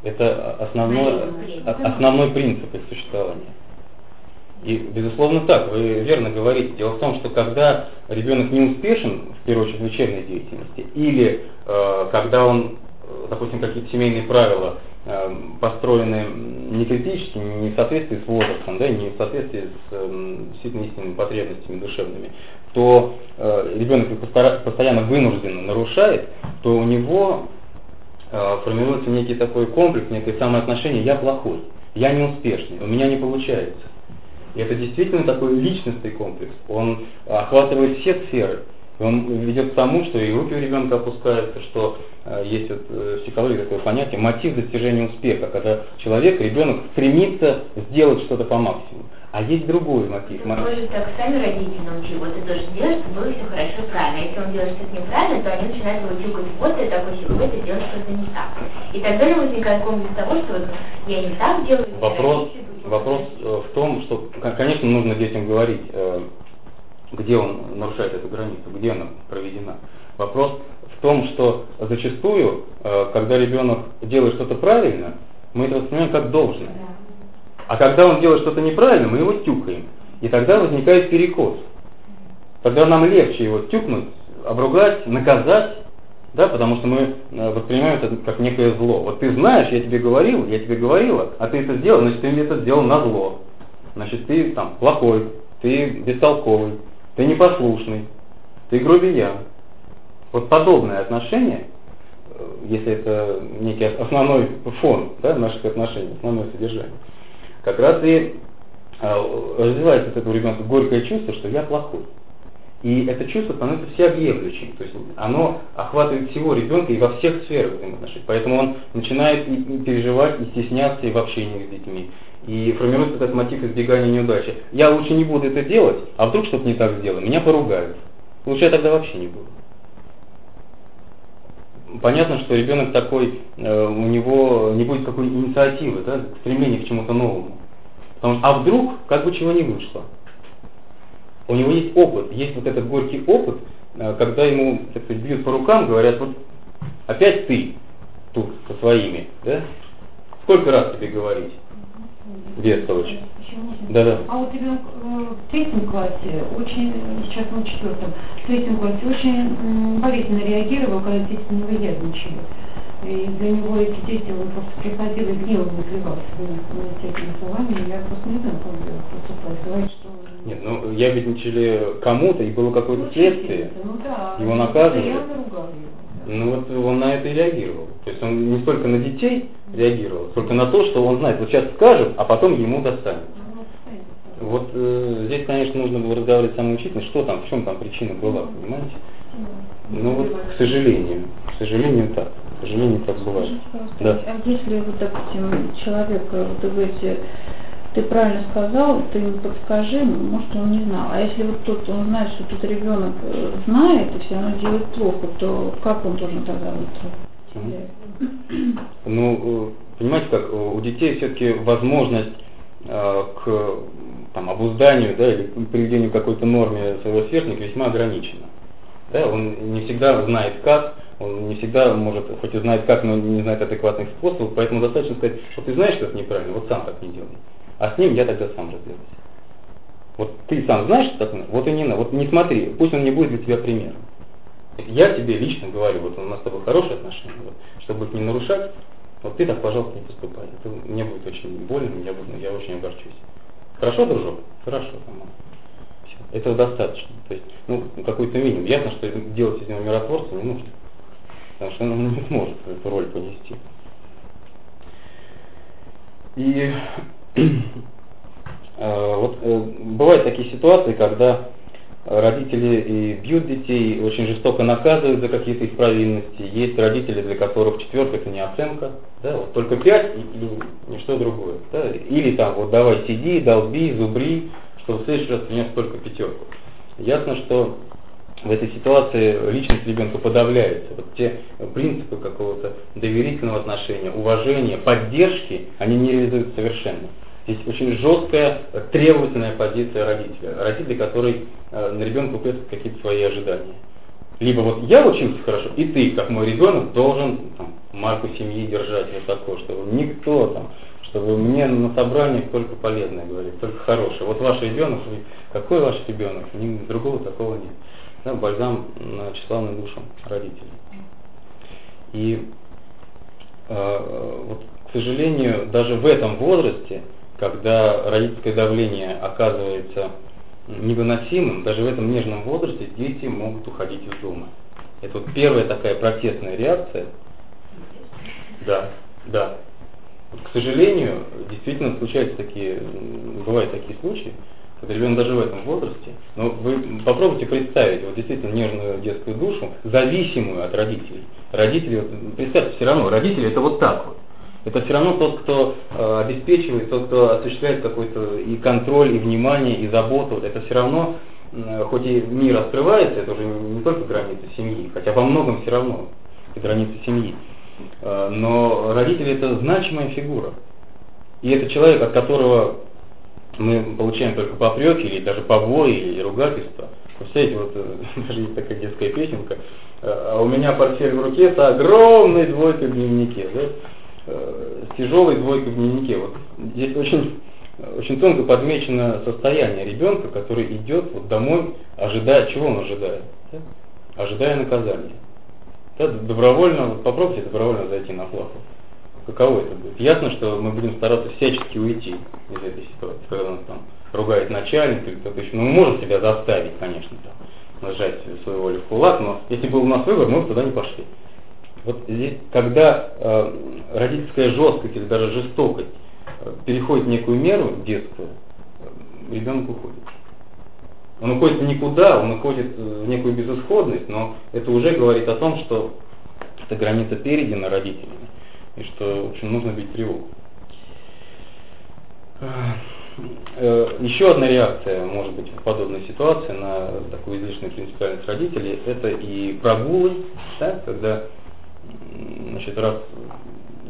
да? Это основной, основной принцип их существования. И, безусловно, так, вы верно говорите. Дело в том, что когда ребенок не успешен, в первую очередь, в учебной деятельности, или э, когда он, допустим, какие-то семейные правила э, построены не критически, не в соответствии с возрастом, да, не в соответствии с э, действительно истинными потребностями душевными, то э, ребенок их постоянно вынужденно нарушает, то у него э, формируется некий такой комплекс, некое самоотношение «я плохой», «я неуспешный», «у меня не получается». И это действительно такой личностный комплекс. Он охватывает все сферы. И он ведет к тому, что и руки у ребенка опускаются, что э, есть вот, э, в психологии такое понятие мотив достижения успеха, когда человек, ребенок стремится сделать что-то по максимуму. А есть другой мотив. Ну, может, так сами родители научили, вот ты должен делать, чтобы было все хорошо и правильно. Если он делает что-то неправильно, то они начинают его тюкать, вот ты такой херовый, ты делаешь что-то не так. И тогда возникает комплекс того, что вот я не так делаю. Вопрос, вопрос э, в том, что, конечно, нужно детям говорить, э, где он нарушает эту границу, где она проведена. Вопрос в том, что зачастую, э, когда ребенок делает что-то правильно, мы это воспринимаем как должное. А когда он делает что-то неправильно, мы его тюкаем. И тогда возникает перекос. Тогда нам легче его тюкнуть, обругать, наказать, да, потому что мы э, воспринимаем это как некое зло. Вот ты знаешь, я тебе говорил, я тебе говорила, а ты это сделал, значит, ты это сделал на зло. Значит, ты там плохой, ты бестолковый, ты непослушный, ты грубиян. Вот подобное отношение, э, если это некий основной фон да, наших отношений, основное содержание, как раз и э, развивается у этого ребенка горькое чувство, что я плохой. И это чувство становится всеобъемлющим, то есть оно охватывает всего ребенка и во всех сферах взаимоотношений. Поэтому он начинает переживать, и стесняться и в общении с детьми. И формируется этот мотив избегания неудачи. Я лучше не буду это делать, а вдруг что-то не так сделаю, меня поругают. Лучше я тогда вообще не буду. Понятно, что ребенок такой, э, у него не будет какой инициативы, да, стремления к чему-то новому. Потому что, а вдруг, как бы чего не вышло. У него есть опыт, есть вот этот горький опыт, э, когда ему, так сказать, бьют по рукам, говорят, вот опять ты тут со своими, да? Сколько раз тебе говорить? Вестович. Да, да. А вот ребенок э, в третьем классе, очень, сейчас он в четвертом, в третьем классе очень болезненно реагировал, когда дети на него ядничали. И для него эти действия, он просто приходил и гневом выплевался всякими словами, я просто не знаю, как поступать. Говорит, что... Нет, ну ябедничали кому-то, и было какое-то ну, следствие. Ну, да, его наказывали. Ну вот он на это и реагировал. То есть он не столько на детей реагировал, сколько на то, что он знает, вот сейчас скажет, а потом ему достанет. Вот э, здесь, конечно, нужно было разговаривать с самым учителем, что там, в чем там причина была, понимаете? Ну вот, к сожалению, к сожалению так, к сожалению так бывает. Да. А если вот, допустим, человек, вот вы говорите, ты правильно сказал, ты ему подскажи, может он не знал. А если вот тут он знает, что тут ребенок э, знает и все равно делает плохо, то как он должен тогда быть? Ну, э, понимаете, как у детей все-таки возможность э, к там, обузданию да, или к приведению какой-то норме своего сверстника весьма ограничена. Да? Он не всегда знает как, он не всегда может, хоть и знает как, но не знает адекватных способов, поэтому достаточно сказать, что ты знаешь, что это неправильно, вот сам так не делай. А с ним я тогда сам разберусь. Вот ты сам знаешь, что так вот и не надо, вот не смотри, пусть он не будет для тебя примером. Я тебе лично говорю, вот у нас с тобой хорошие отношения, вот, чтобы их не нарушать, вот ты так, пожалуйста, не поступай. Это мне будет очень больно, я, буду, я очень огорчусь. Хорошо, дружок? Хорошо, там, все. Этого достаточно. То есть, ну, какой-то минимум. Ясно, что делать из него миротворца не нужно. Потому что он не сможет эту роль понести. И э, вот э, бывают такие ситуации, когда родители и бьют детей, очень жестоко наказывают за какие-то их провинности. Есть родители, для которых четверка это не оценка, да, вот только пять или ничто другое. Да, или там вот давай сиди, долби, зубри, что в следующий раз принес только пятерку. Ясно, что в этой ситуации личность ребенка подавляется. Вот те принципы какого-то доверительного отношения, уважения, поддержки, они не реализуются совершенно. Здесь очень жесткая, требовательная позиция родителя. Родитель, который э, на ребенка укладывает какие-то свои ожидания. Либо вот я учился хорошо, и ты, как мой ребенок, должен там, марку семьи держать вот такое, чтобы никто там, чтобы мне на собраниях только полезное говорить, только хорошее. Вот ваш ребенок, какой ваш ребенок? Ни, другого такого нет. Да, бальзам на тщеславную душу родителей. И э, вот, к сожалению, даже в этом возрасте когда родительское давление оказывается невыносимым, даже в этом нежном возрасте дети могут уходить из дома. Это вот первая такая протестная реакция. Да, да. К сожалению, действительно случаются такие, бывают такие случаи, когда ребенок даже в этом возрасте, но вы попробуйте представить вот действительно нежную детскую душу, зависимую от родителей. Родители, представьте, все равно, родители это вот так вот. Это все равно тот, кто э, обеспечивает, тот, кто осуществляет какой-то и контроль, и внимание, и заботу. Это все равно, э, хоть и мир раскрывается, это уже не только границы семьи, хотя во многом все равно это границы семьи. Э, но родители это значимая фигура. И это человек, от которого мы получаем только попреки, или даже побои, или ругательства. Представляете, вот э, даже есть такая детская песенка, э, а у меня портфель в руке с огромной двойкой в дневнике. Да? Э, с тяжелой двойкой в дневнике. Вот здесь очень, очень тонко подмечено состояние ребенка, который идет вот домой, ожидая, чего он ожидает? Да? Ожидая наказания. Да, добровольно, вот попробуйте добровольно зайти на плаху. Каково это будет? Ясно, что мы будем стараться всячески уйти из этой ситуации, когда нас там ругает начальник или кто-то еще. Ну, мы можем себя заставить, конечно, там, нажать свою волю в кулак, но если был у нас выбор, мы бы туда не пошли. Вот здесь, когда э, родительская жесткость или даже жестокость э, переходит в некую меру детскую, э, ребенок уходит. Он уходит никуда, он уходит в некую безысходность, но это уже говорит о том, что эта граница перейдена родителями, и что, в общем, нужно бить тревогу. Э, еще одна реакция может быть в подобной ситуации на такую излишнюю принципиальность родителей, это и прогулы, да, когда значит, раз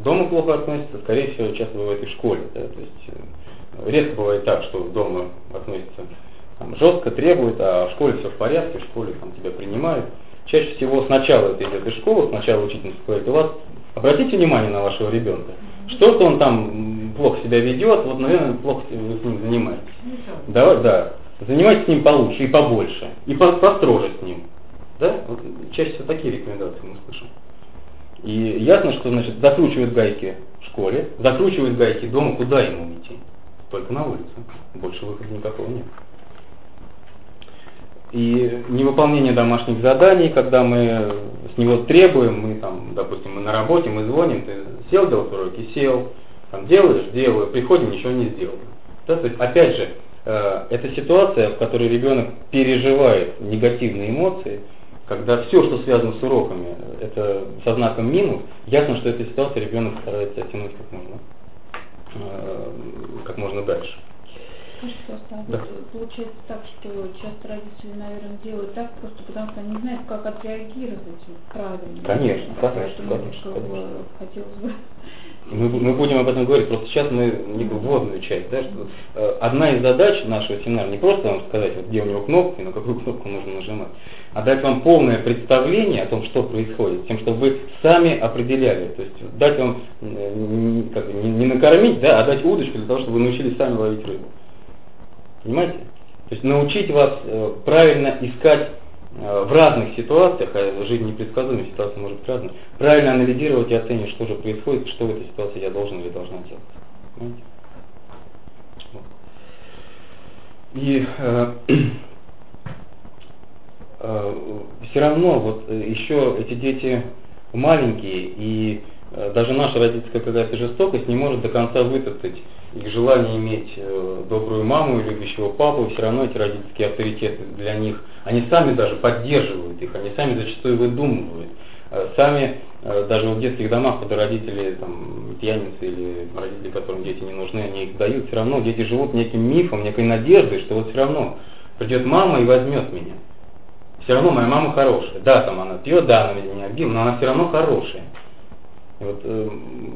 дома плохо относятся, скорее всего, часто бывает и в школе. Да? То есть э, редко бывает так, что дома относятся там, жестко, требуют, а в школе все в порядке, в школе там, тебя принимают. Чаще всего сначала это идет из школы, сначала учительница говорит, у вас обратите внимание на вашего ребенка. Что-то он там плохо себя ведет, вот, наверное, плохо вы с ним занимаетесь. Да, да. Занимайтесь с ним получше и побольше, и построже с ним. Да? Вот, чаще всего такие рекомендации мы слышим. И ясно, что значит, закручивают гайки в школе, закручивают гайки дома, куда ему идти? Только на улицу. Больше выхода никакого нет. И невыполнение домашних заданий, когда мы с него требуем, мы там, допустим, мы на работе, мы звоним, ты сел делать уроки, сел, там делаешь, делаю, приходим, ничего не сделал. Да, то есть, опять же, э, это ситуация, в которой ребенок переживает негативные эмоции, когда все, что связано с уроками, это со знаком минус, ясно, что эта ситуация ребенок старается оттянуть как можно, э, как можно дальше. А да. получается так, что часто родители, наверное, делают так просто потому, что они не знают, как отреагировать правильно. Конечно, конечно, конечно, как конечно. Хотелось бы Мы, мы будем об этом говорить, просто сейчас мы некую вводную часть. Да, что, э, одна из задач нашего семинара не просто вам сказать, вот, где у него кнопки, на какую кнопку нужно нажимать, а дать вам полное представление о том, что происходит, тем, чтобы вы сами определяли. То есть дать вам э, как бы, не, не накормить, да, а дать удочку для того, чтобы вы научились сами ловить рыбу. Понимаете? То есть научить вас э, правильно искать э, в разных ситуациях, а жизнь непредсказуемая, ситуация может быть разной, правильно анализировать и оценивать, что же происходит, что в этой ситуации я должен или должна делать. Понимаете? И э, э, все равно вот э, еще эти дети маленькие, и даже наша родительская какая-то жестокость не может до конца вытоптать их желание иметь э, добрую маму и любящего папу, все равно эти родительские авторитеты для них, они сами даже поддерживают их, они сами зачастую выдумывают. Э, сами э, даже в детских домах, когда родители там, пьяницы или родители, которым дети не нужны, они их дают, все равно дети живут неким мифом, некой надеждой, что вот все равно придет мама и возьмет меня. Все равно моя мама хорошая. Да, там она пьет, да, она меня обидела, но она все равно хорошая. Вот э,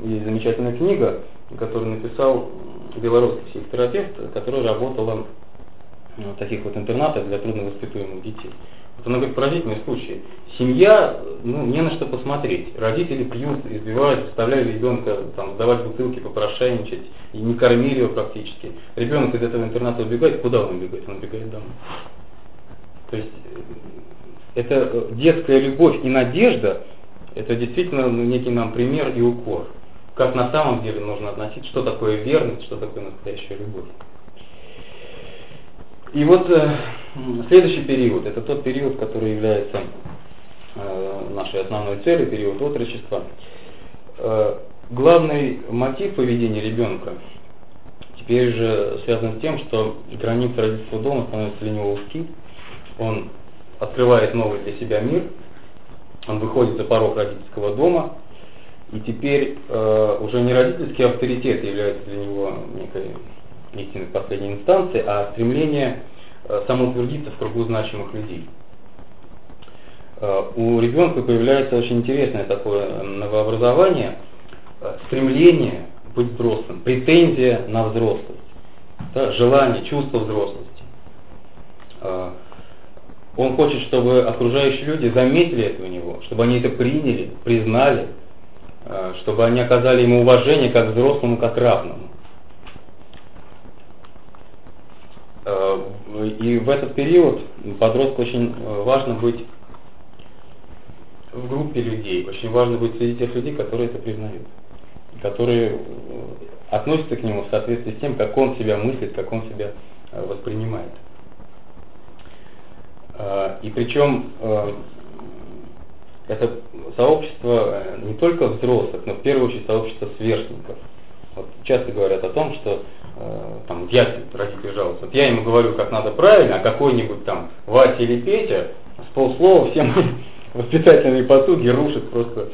есть замечательная книга, которую написал белорусский психотерапевт, который работала в таких вот интернатах для трудновоспитуемых детей. Вот она говорит, поразительный случай. Семья, ну, не на что посмотреть. Родители пьют, избивают, заставляли ребенка там, сдавать бутылки, попрошайничать, и не кормили его практически. Ребенок из этого интерната убегает, куда он убегает? Он убегает домой. То есть э, это э, детская любовь и надежда, это действительно некий нам пример и укор как на самом деле нужно относиться, что такое верность, что такое настоящая любовь. И вот э, следующий период, это тот период, который является э, нашей основной целью, период отрочества. Э, главный мотив поведения ребенка теперь же связан с тем, что границы родительского дома становятся для него узки, он открывает новый для себя мир, он выходит за порог родительского дома, и теперь э, уже не родительский авторитет является для него некой истинной последней инстанцией, а стремление э, самоутвердиться в кругу значимых людей. Э, у ребенка появляется очень интересное такое новообразование, э, стремление быть взрослым, претензия на взрослость, да, желание, чувство взрослости. Э, он хочет, чтобы окружающие люди заметили это у него, чтобы они это приняли, признали, Э, чтобы они оказали ему уважение как взрослому, как равному. Э, и в этот период подростку очень э, важно быть в группе людей, очень важно быть среди тех людей, которые это признают, которые относятся к нему в соответствии с тем, как он себя мыслит, как он себя воспринимает. И причем это сообщество э, не только взрослых, но в первую очередь сообщество сверстников. Вот часто говорят о том, что э, там я родители жалуются, вот я ему говорю, как надо правильно, а какой-нибудь там Вася или Петя с полслова все мои воспитательные потуги рушат просто,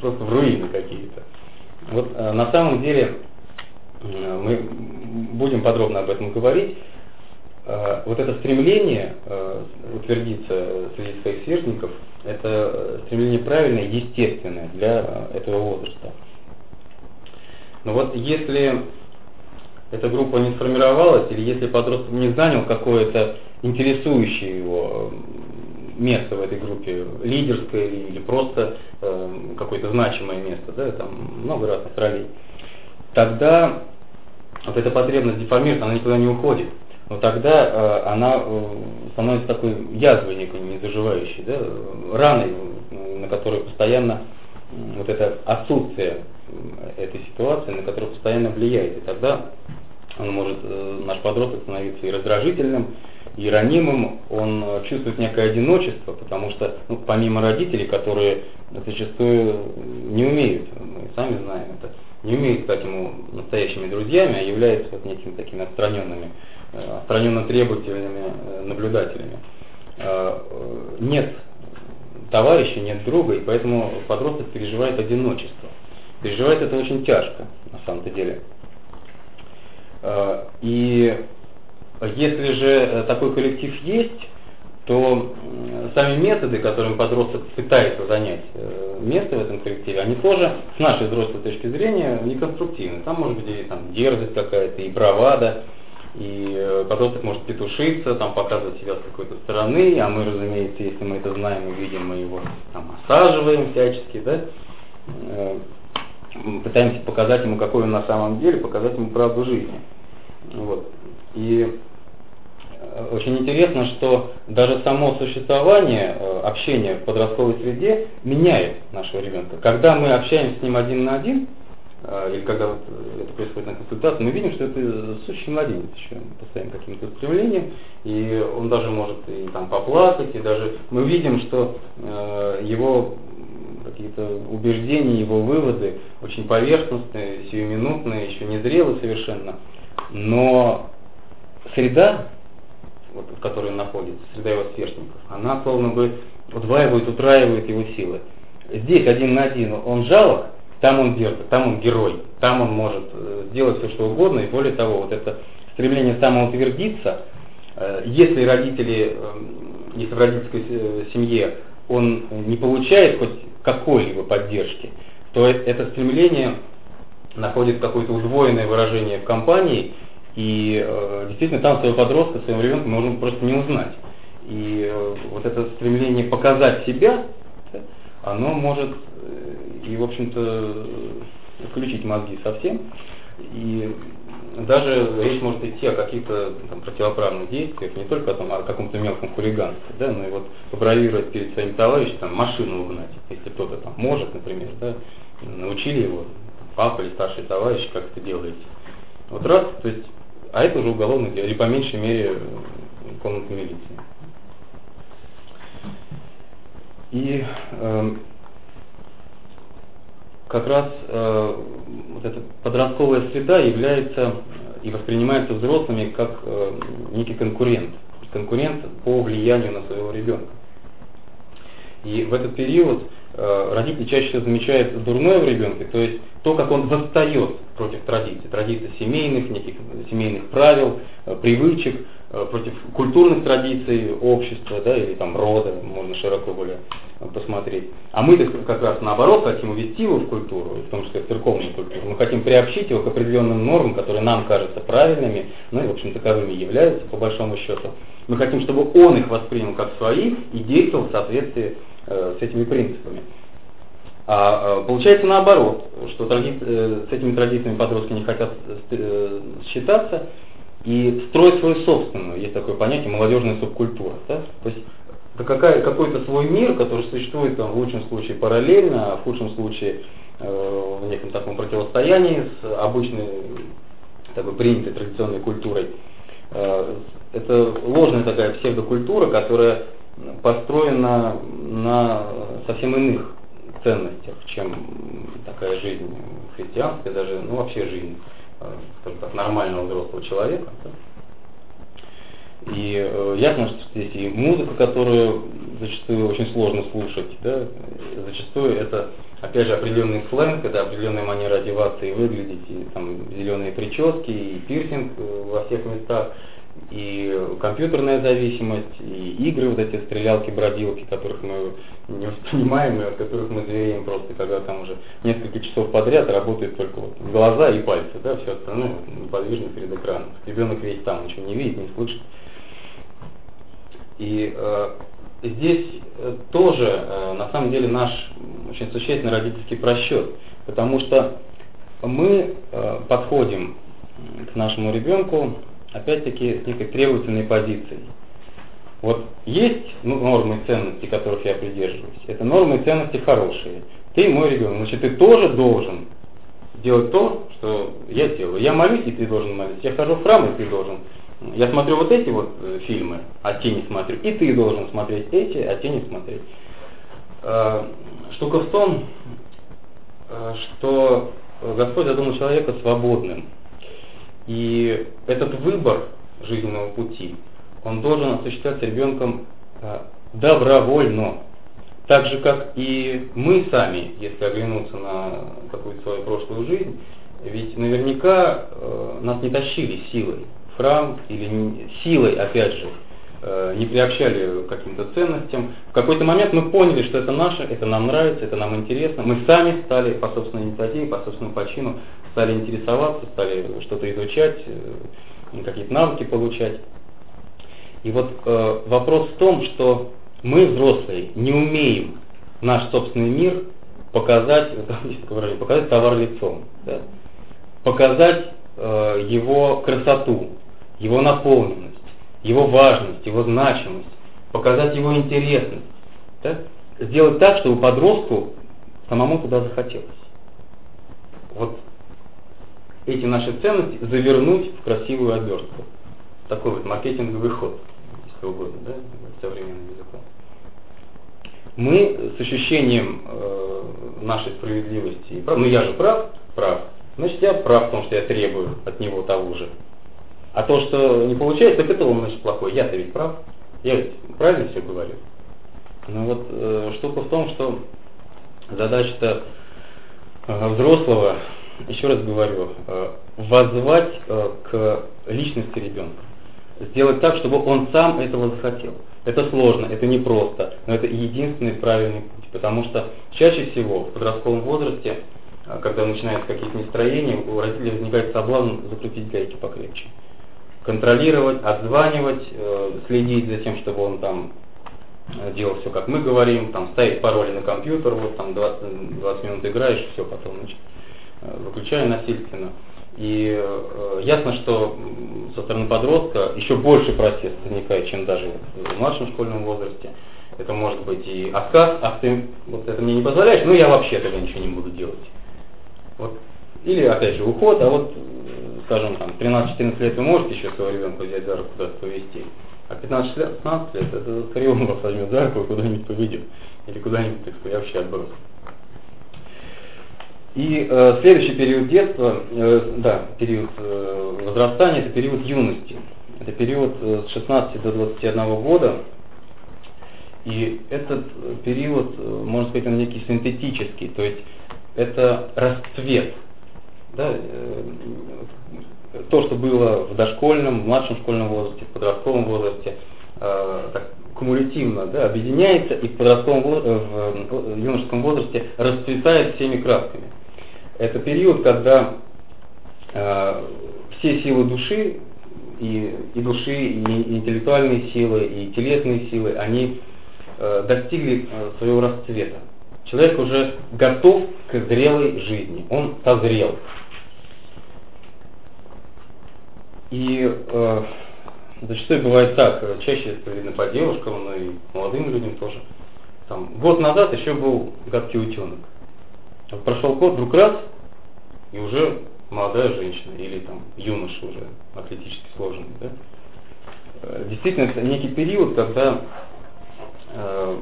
просто в руины какие-то. Вот э, на самом деле э, мы будем подробно об этом говорить. Э, вот это стремление э, утвердиться среди своих сверстников, это э, стремление правильное, естественное для этого возраста. Но вот если эта группа не сформировалась, или если подросток не занял какое-то интересующее его место в этой группе, лидерское или, просто какое-то значимое место, да, там много разных ролей, тогда вот эта потребность деформируется, она никуда не уходит но тогда э, она э, становится такой язвой некой незаживающей, да, раной, на которую постоянно вот это отсутствие этой ситуации, на которую постоянно влияет. И тогда он может, э, наш подросток, становиться и раздражительным, и ранимым, он чувствует некое одиночество, потому что ну, помимо родителей, которые зачастую не умеют, мы сами знаем это, не умеют стать ему настоящими друзьями, а являются вот некими такими отстраненными Э, отстраненно требовательными э, наблюдателями. Э, нет товарища, нет друга, и поэтому подросток переживает одиночество. Переживает это очень тяжко, на самом-то деле. И если же такой коллектив есть, то сами методы, которыми подросток пытается занять э, место в этом коллективе, они тоже, с нашей взрослой точки зрения, неконструктивны. Там может быть и там, дерзость какая-то, и бравада, и э, подросток может петушиться, там, показывать себя с какой-то стороны, а мы, разумеется, если мы это знаем и видим, мы его там, осаживаем всячески, да, э, пытаемся показать ему, какой он на самом деле, показать ему правду жизни. Вот. И э, очень интересно, что даже само существование общения в подростковой среде меняет нашего ребенка. Когда мы общаемся с ним один на один, а, или когда вот э, это происходит на консультации, мы видим, что это сущий младенец еще по своим каким-то устремлениям, и он даже может и там поплакать, и даже мы видим, что э, его какие-то убеждения, его выводы очень поверхностные, сиюминутные, еще не зрелые совершенно, но среда, вот, в которой он находится, среда его сверстников, она словно бы удваивает, утраивает его силы. Здесь один на один он жалок, там он дерзок, там он герой, там он может э, сделать все, что угодно, и более того, вот это стремление самоутвердиться, э, если родители, э, если в родительской семье он не получает хоть какой-либо поддержки, то это стремление находит какое-то удвоенное выражение в компании, и действительно там своего подростка, своего ребенка можно просто не узнать. И вот это стремление показать себя, оно может и, в общем-то, включить мозги совсем. И даже речь может идти о каких-то там, противоправных действиях, не только о, том, о каком-то мелком хулиганстве, да, но и вот побравировать перед своим товарищем, там, машину угнать, если кто-то там может, например, да, научили его, папа или старший товарищ, как это делаете. Вот раз, то есть, а это уже уголовное дело, или по меньшей мере комната милиции. И э, как раз э, вот эта подростковая среда является и воспринимается взрослыми как э, некий конкурент, конкурент по влиянию на своего ребенка. И в этот период э, родители чаще замечают дурное в ребенке, то есть то, как он восстает против традиций, традиций семейных, неких семейных правил, э, привычек, э, против культурных традиций общества, да, или там рода, можно широко более посмотреть. А мы как раз наоборот хотим увести его в культуру, в том числе в церковную культуру. Мы хотим приобщить его к определенным нормам, которые нам кажутся правильными, ну и в общем таковыми являются по большому счету. Мы хотим, чтобы он их воспринял как свои и действовал в соответствии с этими принципами. А э, получается наоборот, что э, с этими традициями подростки не хотят э, считаться и строить свою собственную, есть такое понятие, молодежная субкультура. Да? То есть какая, какой-то свой мир, который существует там, в лучшем случае параллельно, а в худшем случае э, в неком таком противостоянии с обычной такой принятой традиционной культурой. Э, это ложная такая псевдокультура, которая построена на совсем иных ценностях, чем такая жизнь христианская, даже, ну вообще жизнь, э, скажем так, нормального взрослого человека. И э, ясно, что здесь и музыка, которую зачастую очень сложно слушать, да, зачастую это, опять же, определенный сленг, это определенная манера одеваться и выглядеть, и там зеленые прически, и пирсинг э, во всех местах, и компьютерная зависимость, и игры, вот эти стрелялки-бродилки, которых мы не воспринимаем, и от которых мы звереем просто, когда там уже несколько часов подряд работают только вот глаза и пальцы, да, все остальное неподвижно перед экраном. Ребенок весь там ничего не видит, не слышит. И э, здесь э, тоже, э, на самом деле, наш очень существенный родительский просчет, потому что мы э, подходим к нашему ребенку, опять-таки, с некой требовательной позицией. Вот есть ну, нормы и ценности, которых я придерживаюсь. Это нормы и ценности хорошие. Ты мой ребенок, значит, ты тоже должен делать то, что я делаю. Я молюсь, и ты должен молиться. Я хожу в храм, и ты должен я смотрю вот эти вот э, фильмы, а те не смотрю, и ты должен смотреть эти, а те не смотреть. Э, штука в том, э, что Господь задумал человека свободным. И этот выбор жизненного пути, он должен осуществляться ребенком э, добровольно. Так же, как и мы сами, если оглянуться на какую-то свою прошлую жизнь, ведь наверняка э, нас не тащили силой храм или силой, опять же, не приобщали к каким-то ценностям. В какой-то момент мы поняли, что это наше, это нам нравится, это нам интересно. Мы сами стали по собственной инициативе, по собственному почину, стали интересоваться, стали что-то изучать, э, какие-то навыки получать. И вот э, вопрос в том, что мы, взрослые, не умеем наш собственный мир показать, показать товар лицом, да? показать э, его красоту, его наполненность, его важность, его значимость, показать его интересность, да? сделать так, чтобы подростку самому туда захотелось. Вот эти наши ценности завернуть в красивую обертку. Такой вот маркетинговый ход, если угодно, да, современным языком мы с ощущением э, нашей справедливости, ну я же прав, прав, значит я прав в том, что я требую от него того же. А то, что не получается, так это он, значит, плохой. Я-то ведь прав. Я ведь правильно все говорю. Ну вот э, штука в том, что задача-то э, взрослого, еще раз говорю, э, воззвать э, к личности ребенка. Сделать так, чтобы он сам этого захотел. Это сложно, это непросто, но это единственный правильный путь, потому что чаще всего в подростковом возрасте, а, когда начинаются какие-то настроения, у родителей возникает соблазн закрутить гайки покрепче. Контролировать, отзванивать, э, следить за тем, чтобы он там э, делал все, как мы говорим, там ставить пароли на компьютер, вот там 20, 20 минут играешь, все, потом значит, э, выключаю насильственно. И э, ясно, что со стороны подростка еще больше протест возникает, чем даже в младшем школьном возрасте. Это может быть и отказ, а ты вот это мне не позволяешь, ну я вообще тогда ничего не буду делать. Вот. Или опять же уход, а вот, скажем, там 13-14 лет вы можете еще своего ребенка взять за руку куда-то повезти. А 15-16 лет, это скорее он вас возьмет за руку и куда-нибудь поведет. Или куда-нибудь, так сказать, вообще отбросит. И э, следующий период детства, э, да, период э, возрастания, это период юности. Это период э, с 16 до 21 года. И этот период, э, можно сказать, он некий синтетический, то есть это расцвет. Да, э, то, что было в дошкольном, в младшем школьном возрасте, в подростковом возрасте, э, так, кумулятивно да, объединяется и в подростковом э, в юношеском возрасте расцветает всеми красками. Это период, когда э, все силы души, и, и души, и интеллектуальные силы, и телесные силы, они э, достигли э, своего расцвета. Человек уже готов к зрелой жизни, он созрел. И э, зачастую бывает так, чаще это видно по девушкам, но и молодым людям тоже. Там, год назад еще был гадкий утенок. Прошел год, вдруг раз, и уже молодая женщина или там юноша уже атлетически сложенный. Да? Э, действительно, это некий период, когда э,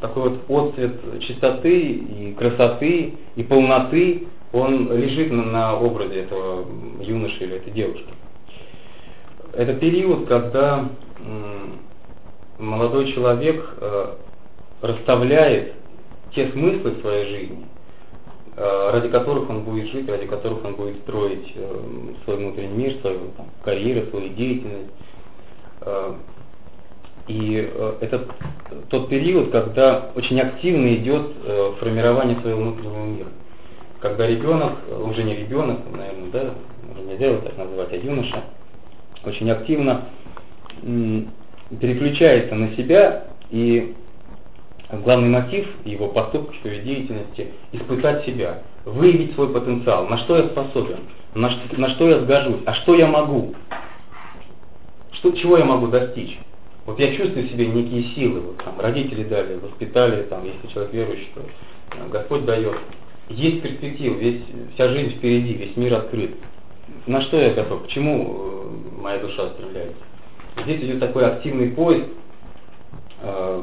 такой вот отцвет чистоты и красоты и полноты, он лежит на, на образе этого юноши или этой девушки. Это период, когда э, молодой человек э, расставляет те смыслы своей жизни, Э, ради которых он будет жить, ради которых он будет строить э, свой внутренний мир, свою там, карьеру, свою деятельность. Э, и это тот период, когда очень активно идет формирование своего внутреннего мира. Когда ребенок, уже не ребенок, наверное, да, уже нельзя его так называть, а юноша, очень активно переключается на себя и главный мотив его поступков, его деятельности – испытать себя, выявить свой потенциал, на что я способен, на что, на что я сгожусь, а что я могу, что, чего я могу достичь. Вот я чувствую в себе некие силы, вот там родители дали, воспитали, там, если человек верующий, то э, Господь дает. Есть перспектива, весь, вся жизнь впереди, весь мир открыт. На что я готов, к чему э, моя душа стреляется. Здесь идет такой активный поиск, э,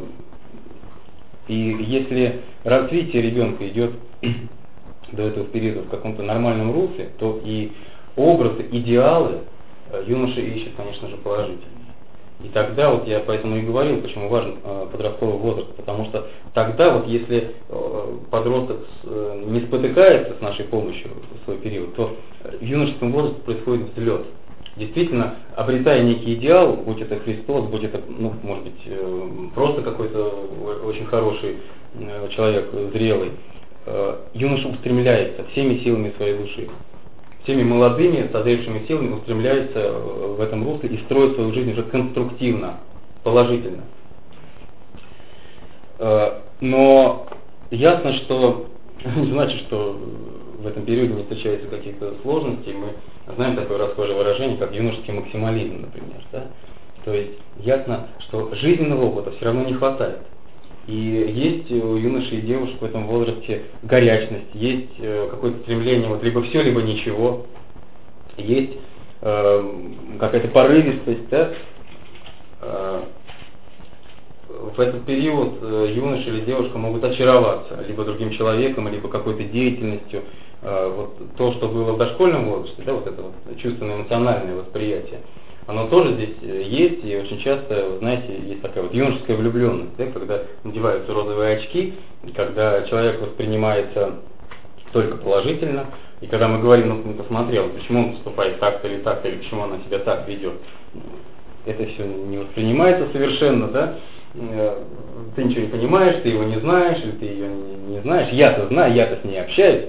и если развитие ребенка идет до этого периода в каком-то нормальном русле, то и образы, идеалы э, юноша ищет, конечно же, положительные. И тогда вот я поэтому и говорил, почему важен э, подростковый возраст, потому что тогда вот если э, подросток э, не спотыкается с нашей помощью в свой период, то в юношеском возрасте происходит взлет. действительно, обретая некий идеал, будь это Христос, будь это, ну, может быть, просто какой-то очень хороший человек, зрелый, юноша устремляется всеми силами своей души, всеми молодыми, созревшими силами устремляется в этом русле и строит свою жизнь уже конструктивно, положительно. Но ясно, что не значит, что в этом периоде не встречаются какие-то сложности. Мы знаем такое расхожее выражение, как юношеский максимализм, например. Да? То есть ясно, что жизненного опыта все равно не хватает. И есть у юношей и девушек в этом возрасте горячность, есть э, какое-то стремление, вот либо все, либо ничего, есть э, какая-то порывистость, да? Э, в этот период э, юноша или девушка могут очароваться либо другим человеком, либо какой-то деятельностью. Э, вот то, что было в дошкольном возрасте, да, вот это вот чувственное эмоциональное восприятие, оно тоже здесь э, есть, и очень часто, знаете, есть такая вот юношеская влюбленность, да, когда надеваются розовые очки, когда человек воспринимается только положительно, и когда мы говорим, ну, посмотрел, почему он поступает так-то или так-то, или почему она себя так ведет, это все не воспринимается совершенно, да, Э, ты ничего не понимаешь, ты его не знаешь, или ты ее не, не знаешь. Я-то знаю, я-то с ней общаюсь,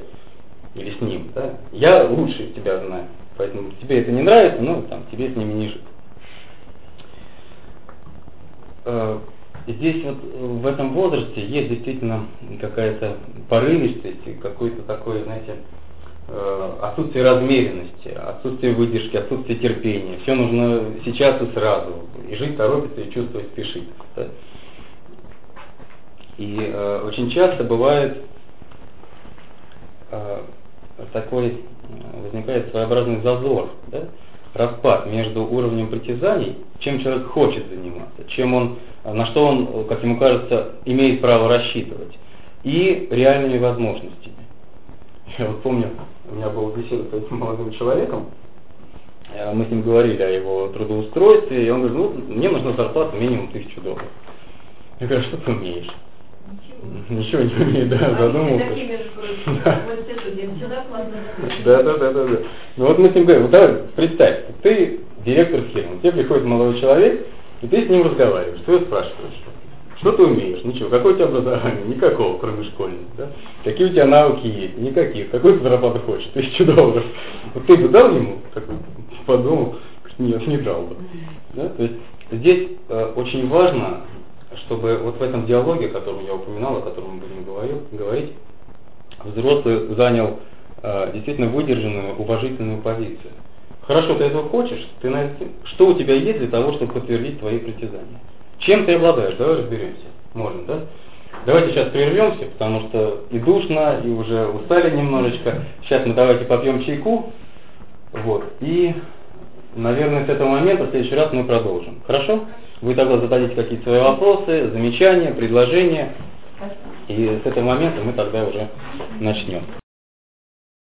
или с ним, да? Я лучше тебя знаю. Поэтому тебе это не нравится, ну, там, тебе с ними не жить. Э, здесь вот в этом возрасте есть действительно какая-то порывистость, какой-то такой, знаете, э, отсутствие размеренности, отсутствие выдержки, отсутствие терпения. Все нужно сейчас и сразу. И жить торопится, и чувствовать спешит. И э, очень часто бывает э, такой, э, возникает своеобразный зазор, да? распад между уровнем притязаний, чем человек хочет заниматься, чем он, на что он, как ему кажется, имеет право рассчитывать, и реальными возможностями. Я вот помню, у меня была беседа с этим молодым человеком, э, мы с ним говорили о его трудоустройстве, и он говорит, ну, мне нужна зарплата минимум тысячу долларов. Я говорю, что ты умеешь? Ничего не умею, да, задумался. Да, да, да, да, да. Ну вот мы с ним говорим, вот давай представь, ты директор фирмы, тебе приходит молодой человек, и ты с ним разговариваешь, ты его спрашиваешь, что ты умеешь? Ничего. Какое у тебя образование? Никакого, кроме школьного. Да? Какие у тебя навыки есть? Никаких. Какой ты зарплату хочешь? Тысячу долларов. Вот ты бы дал ему? Так подумал, нет, не дал бы. Да? То есть здесь э, очень важно, чтобы вот в этом диалоге, о котором я упоминал, о котором мы будем говорить, взрослый занял э, действительно выдержанную, уважительную позицию. Хорошо, ты этого хочешь, ты на... что у тебя есть для того, чтобы подтвердить твои притязания? Чем ты обладаешь? Давай разберемся. Можно, да? Давайте сейчас прервемся, потому что и душно, и уже устали немножечко. Сейчас мы давайте попьем чайку. Вот. И, наверное, с этого момента в следующий раз мы продолжим. Хорошо? Вы тогда зададите какие-то свои вопросы, замечания, предложения. И с этого момента мы тогда уже начнем.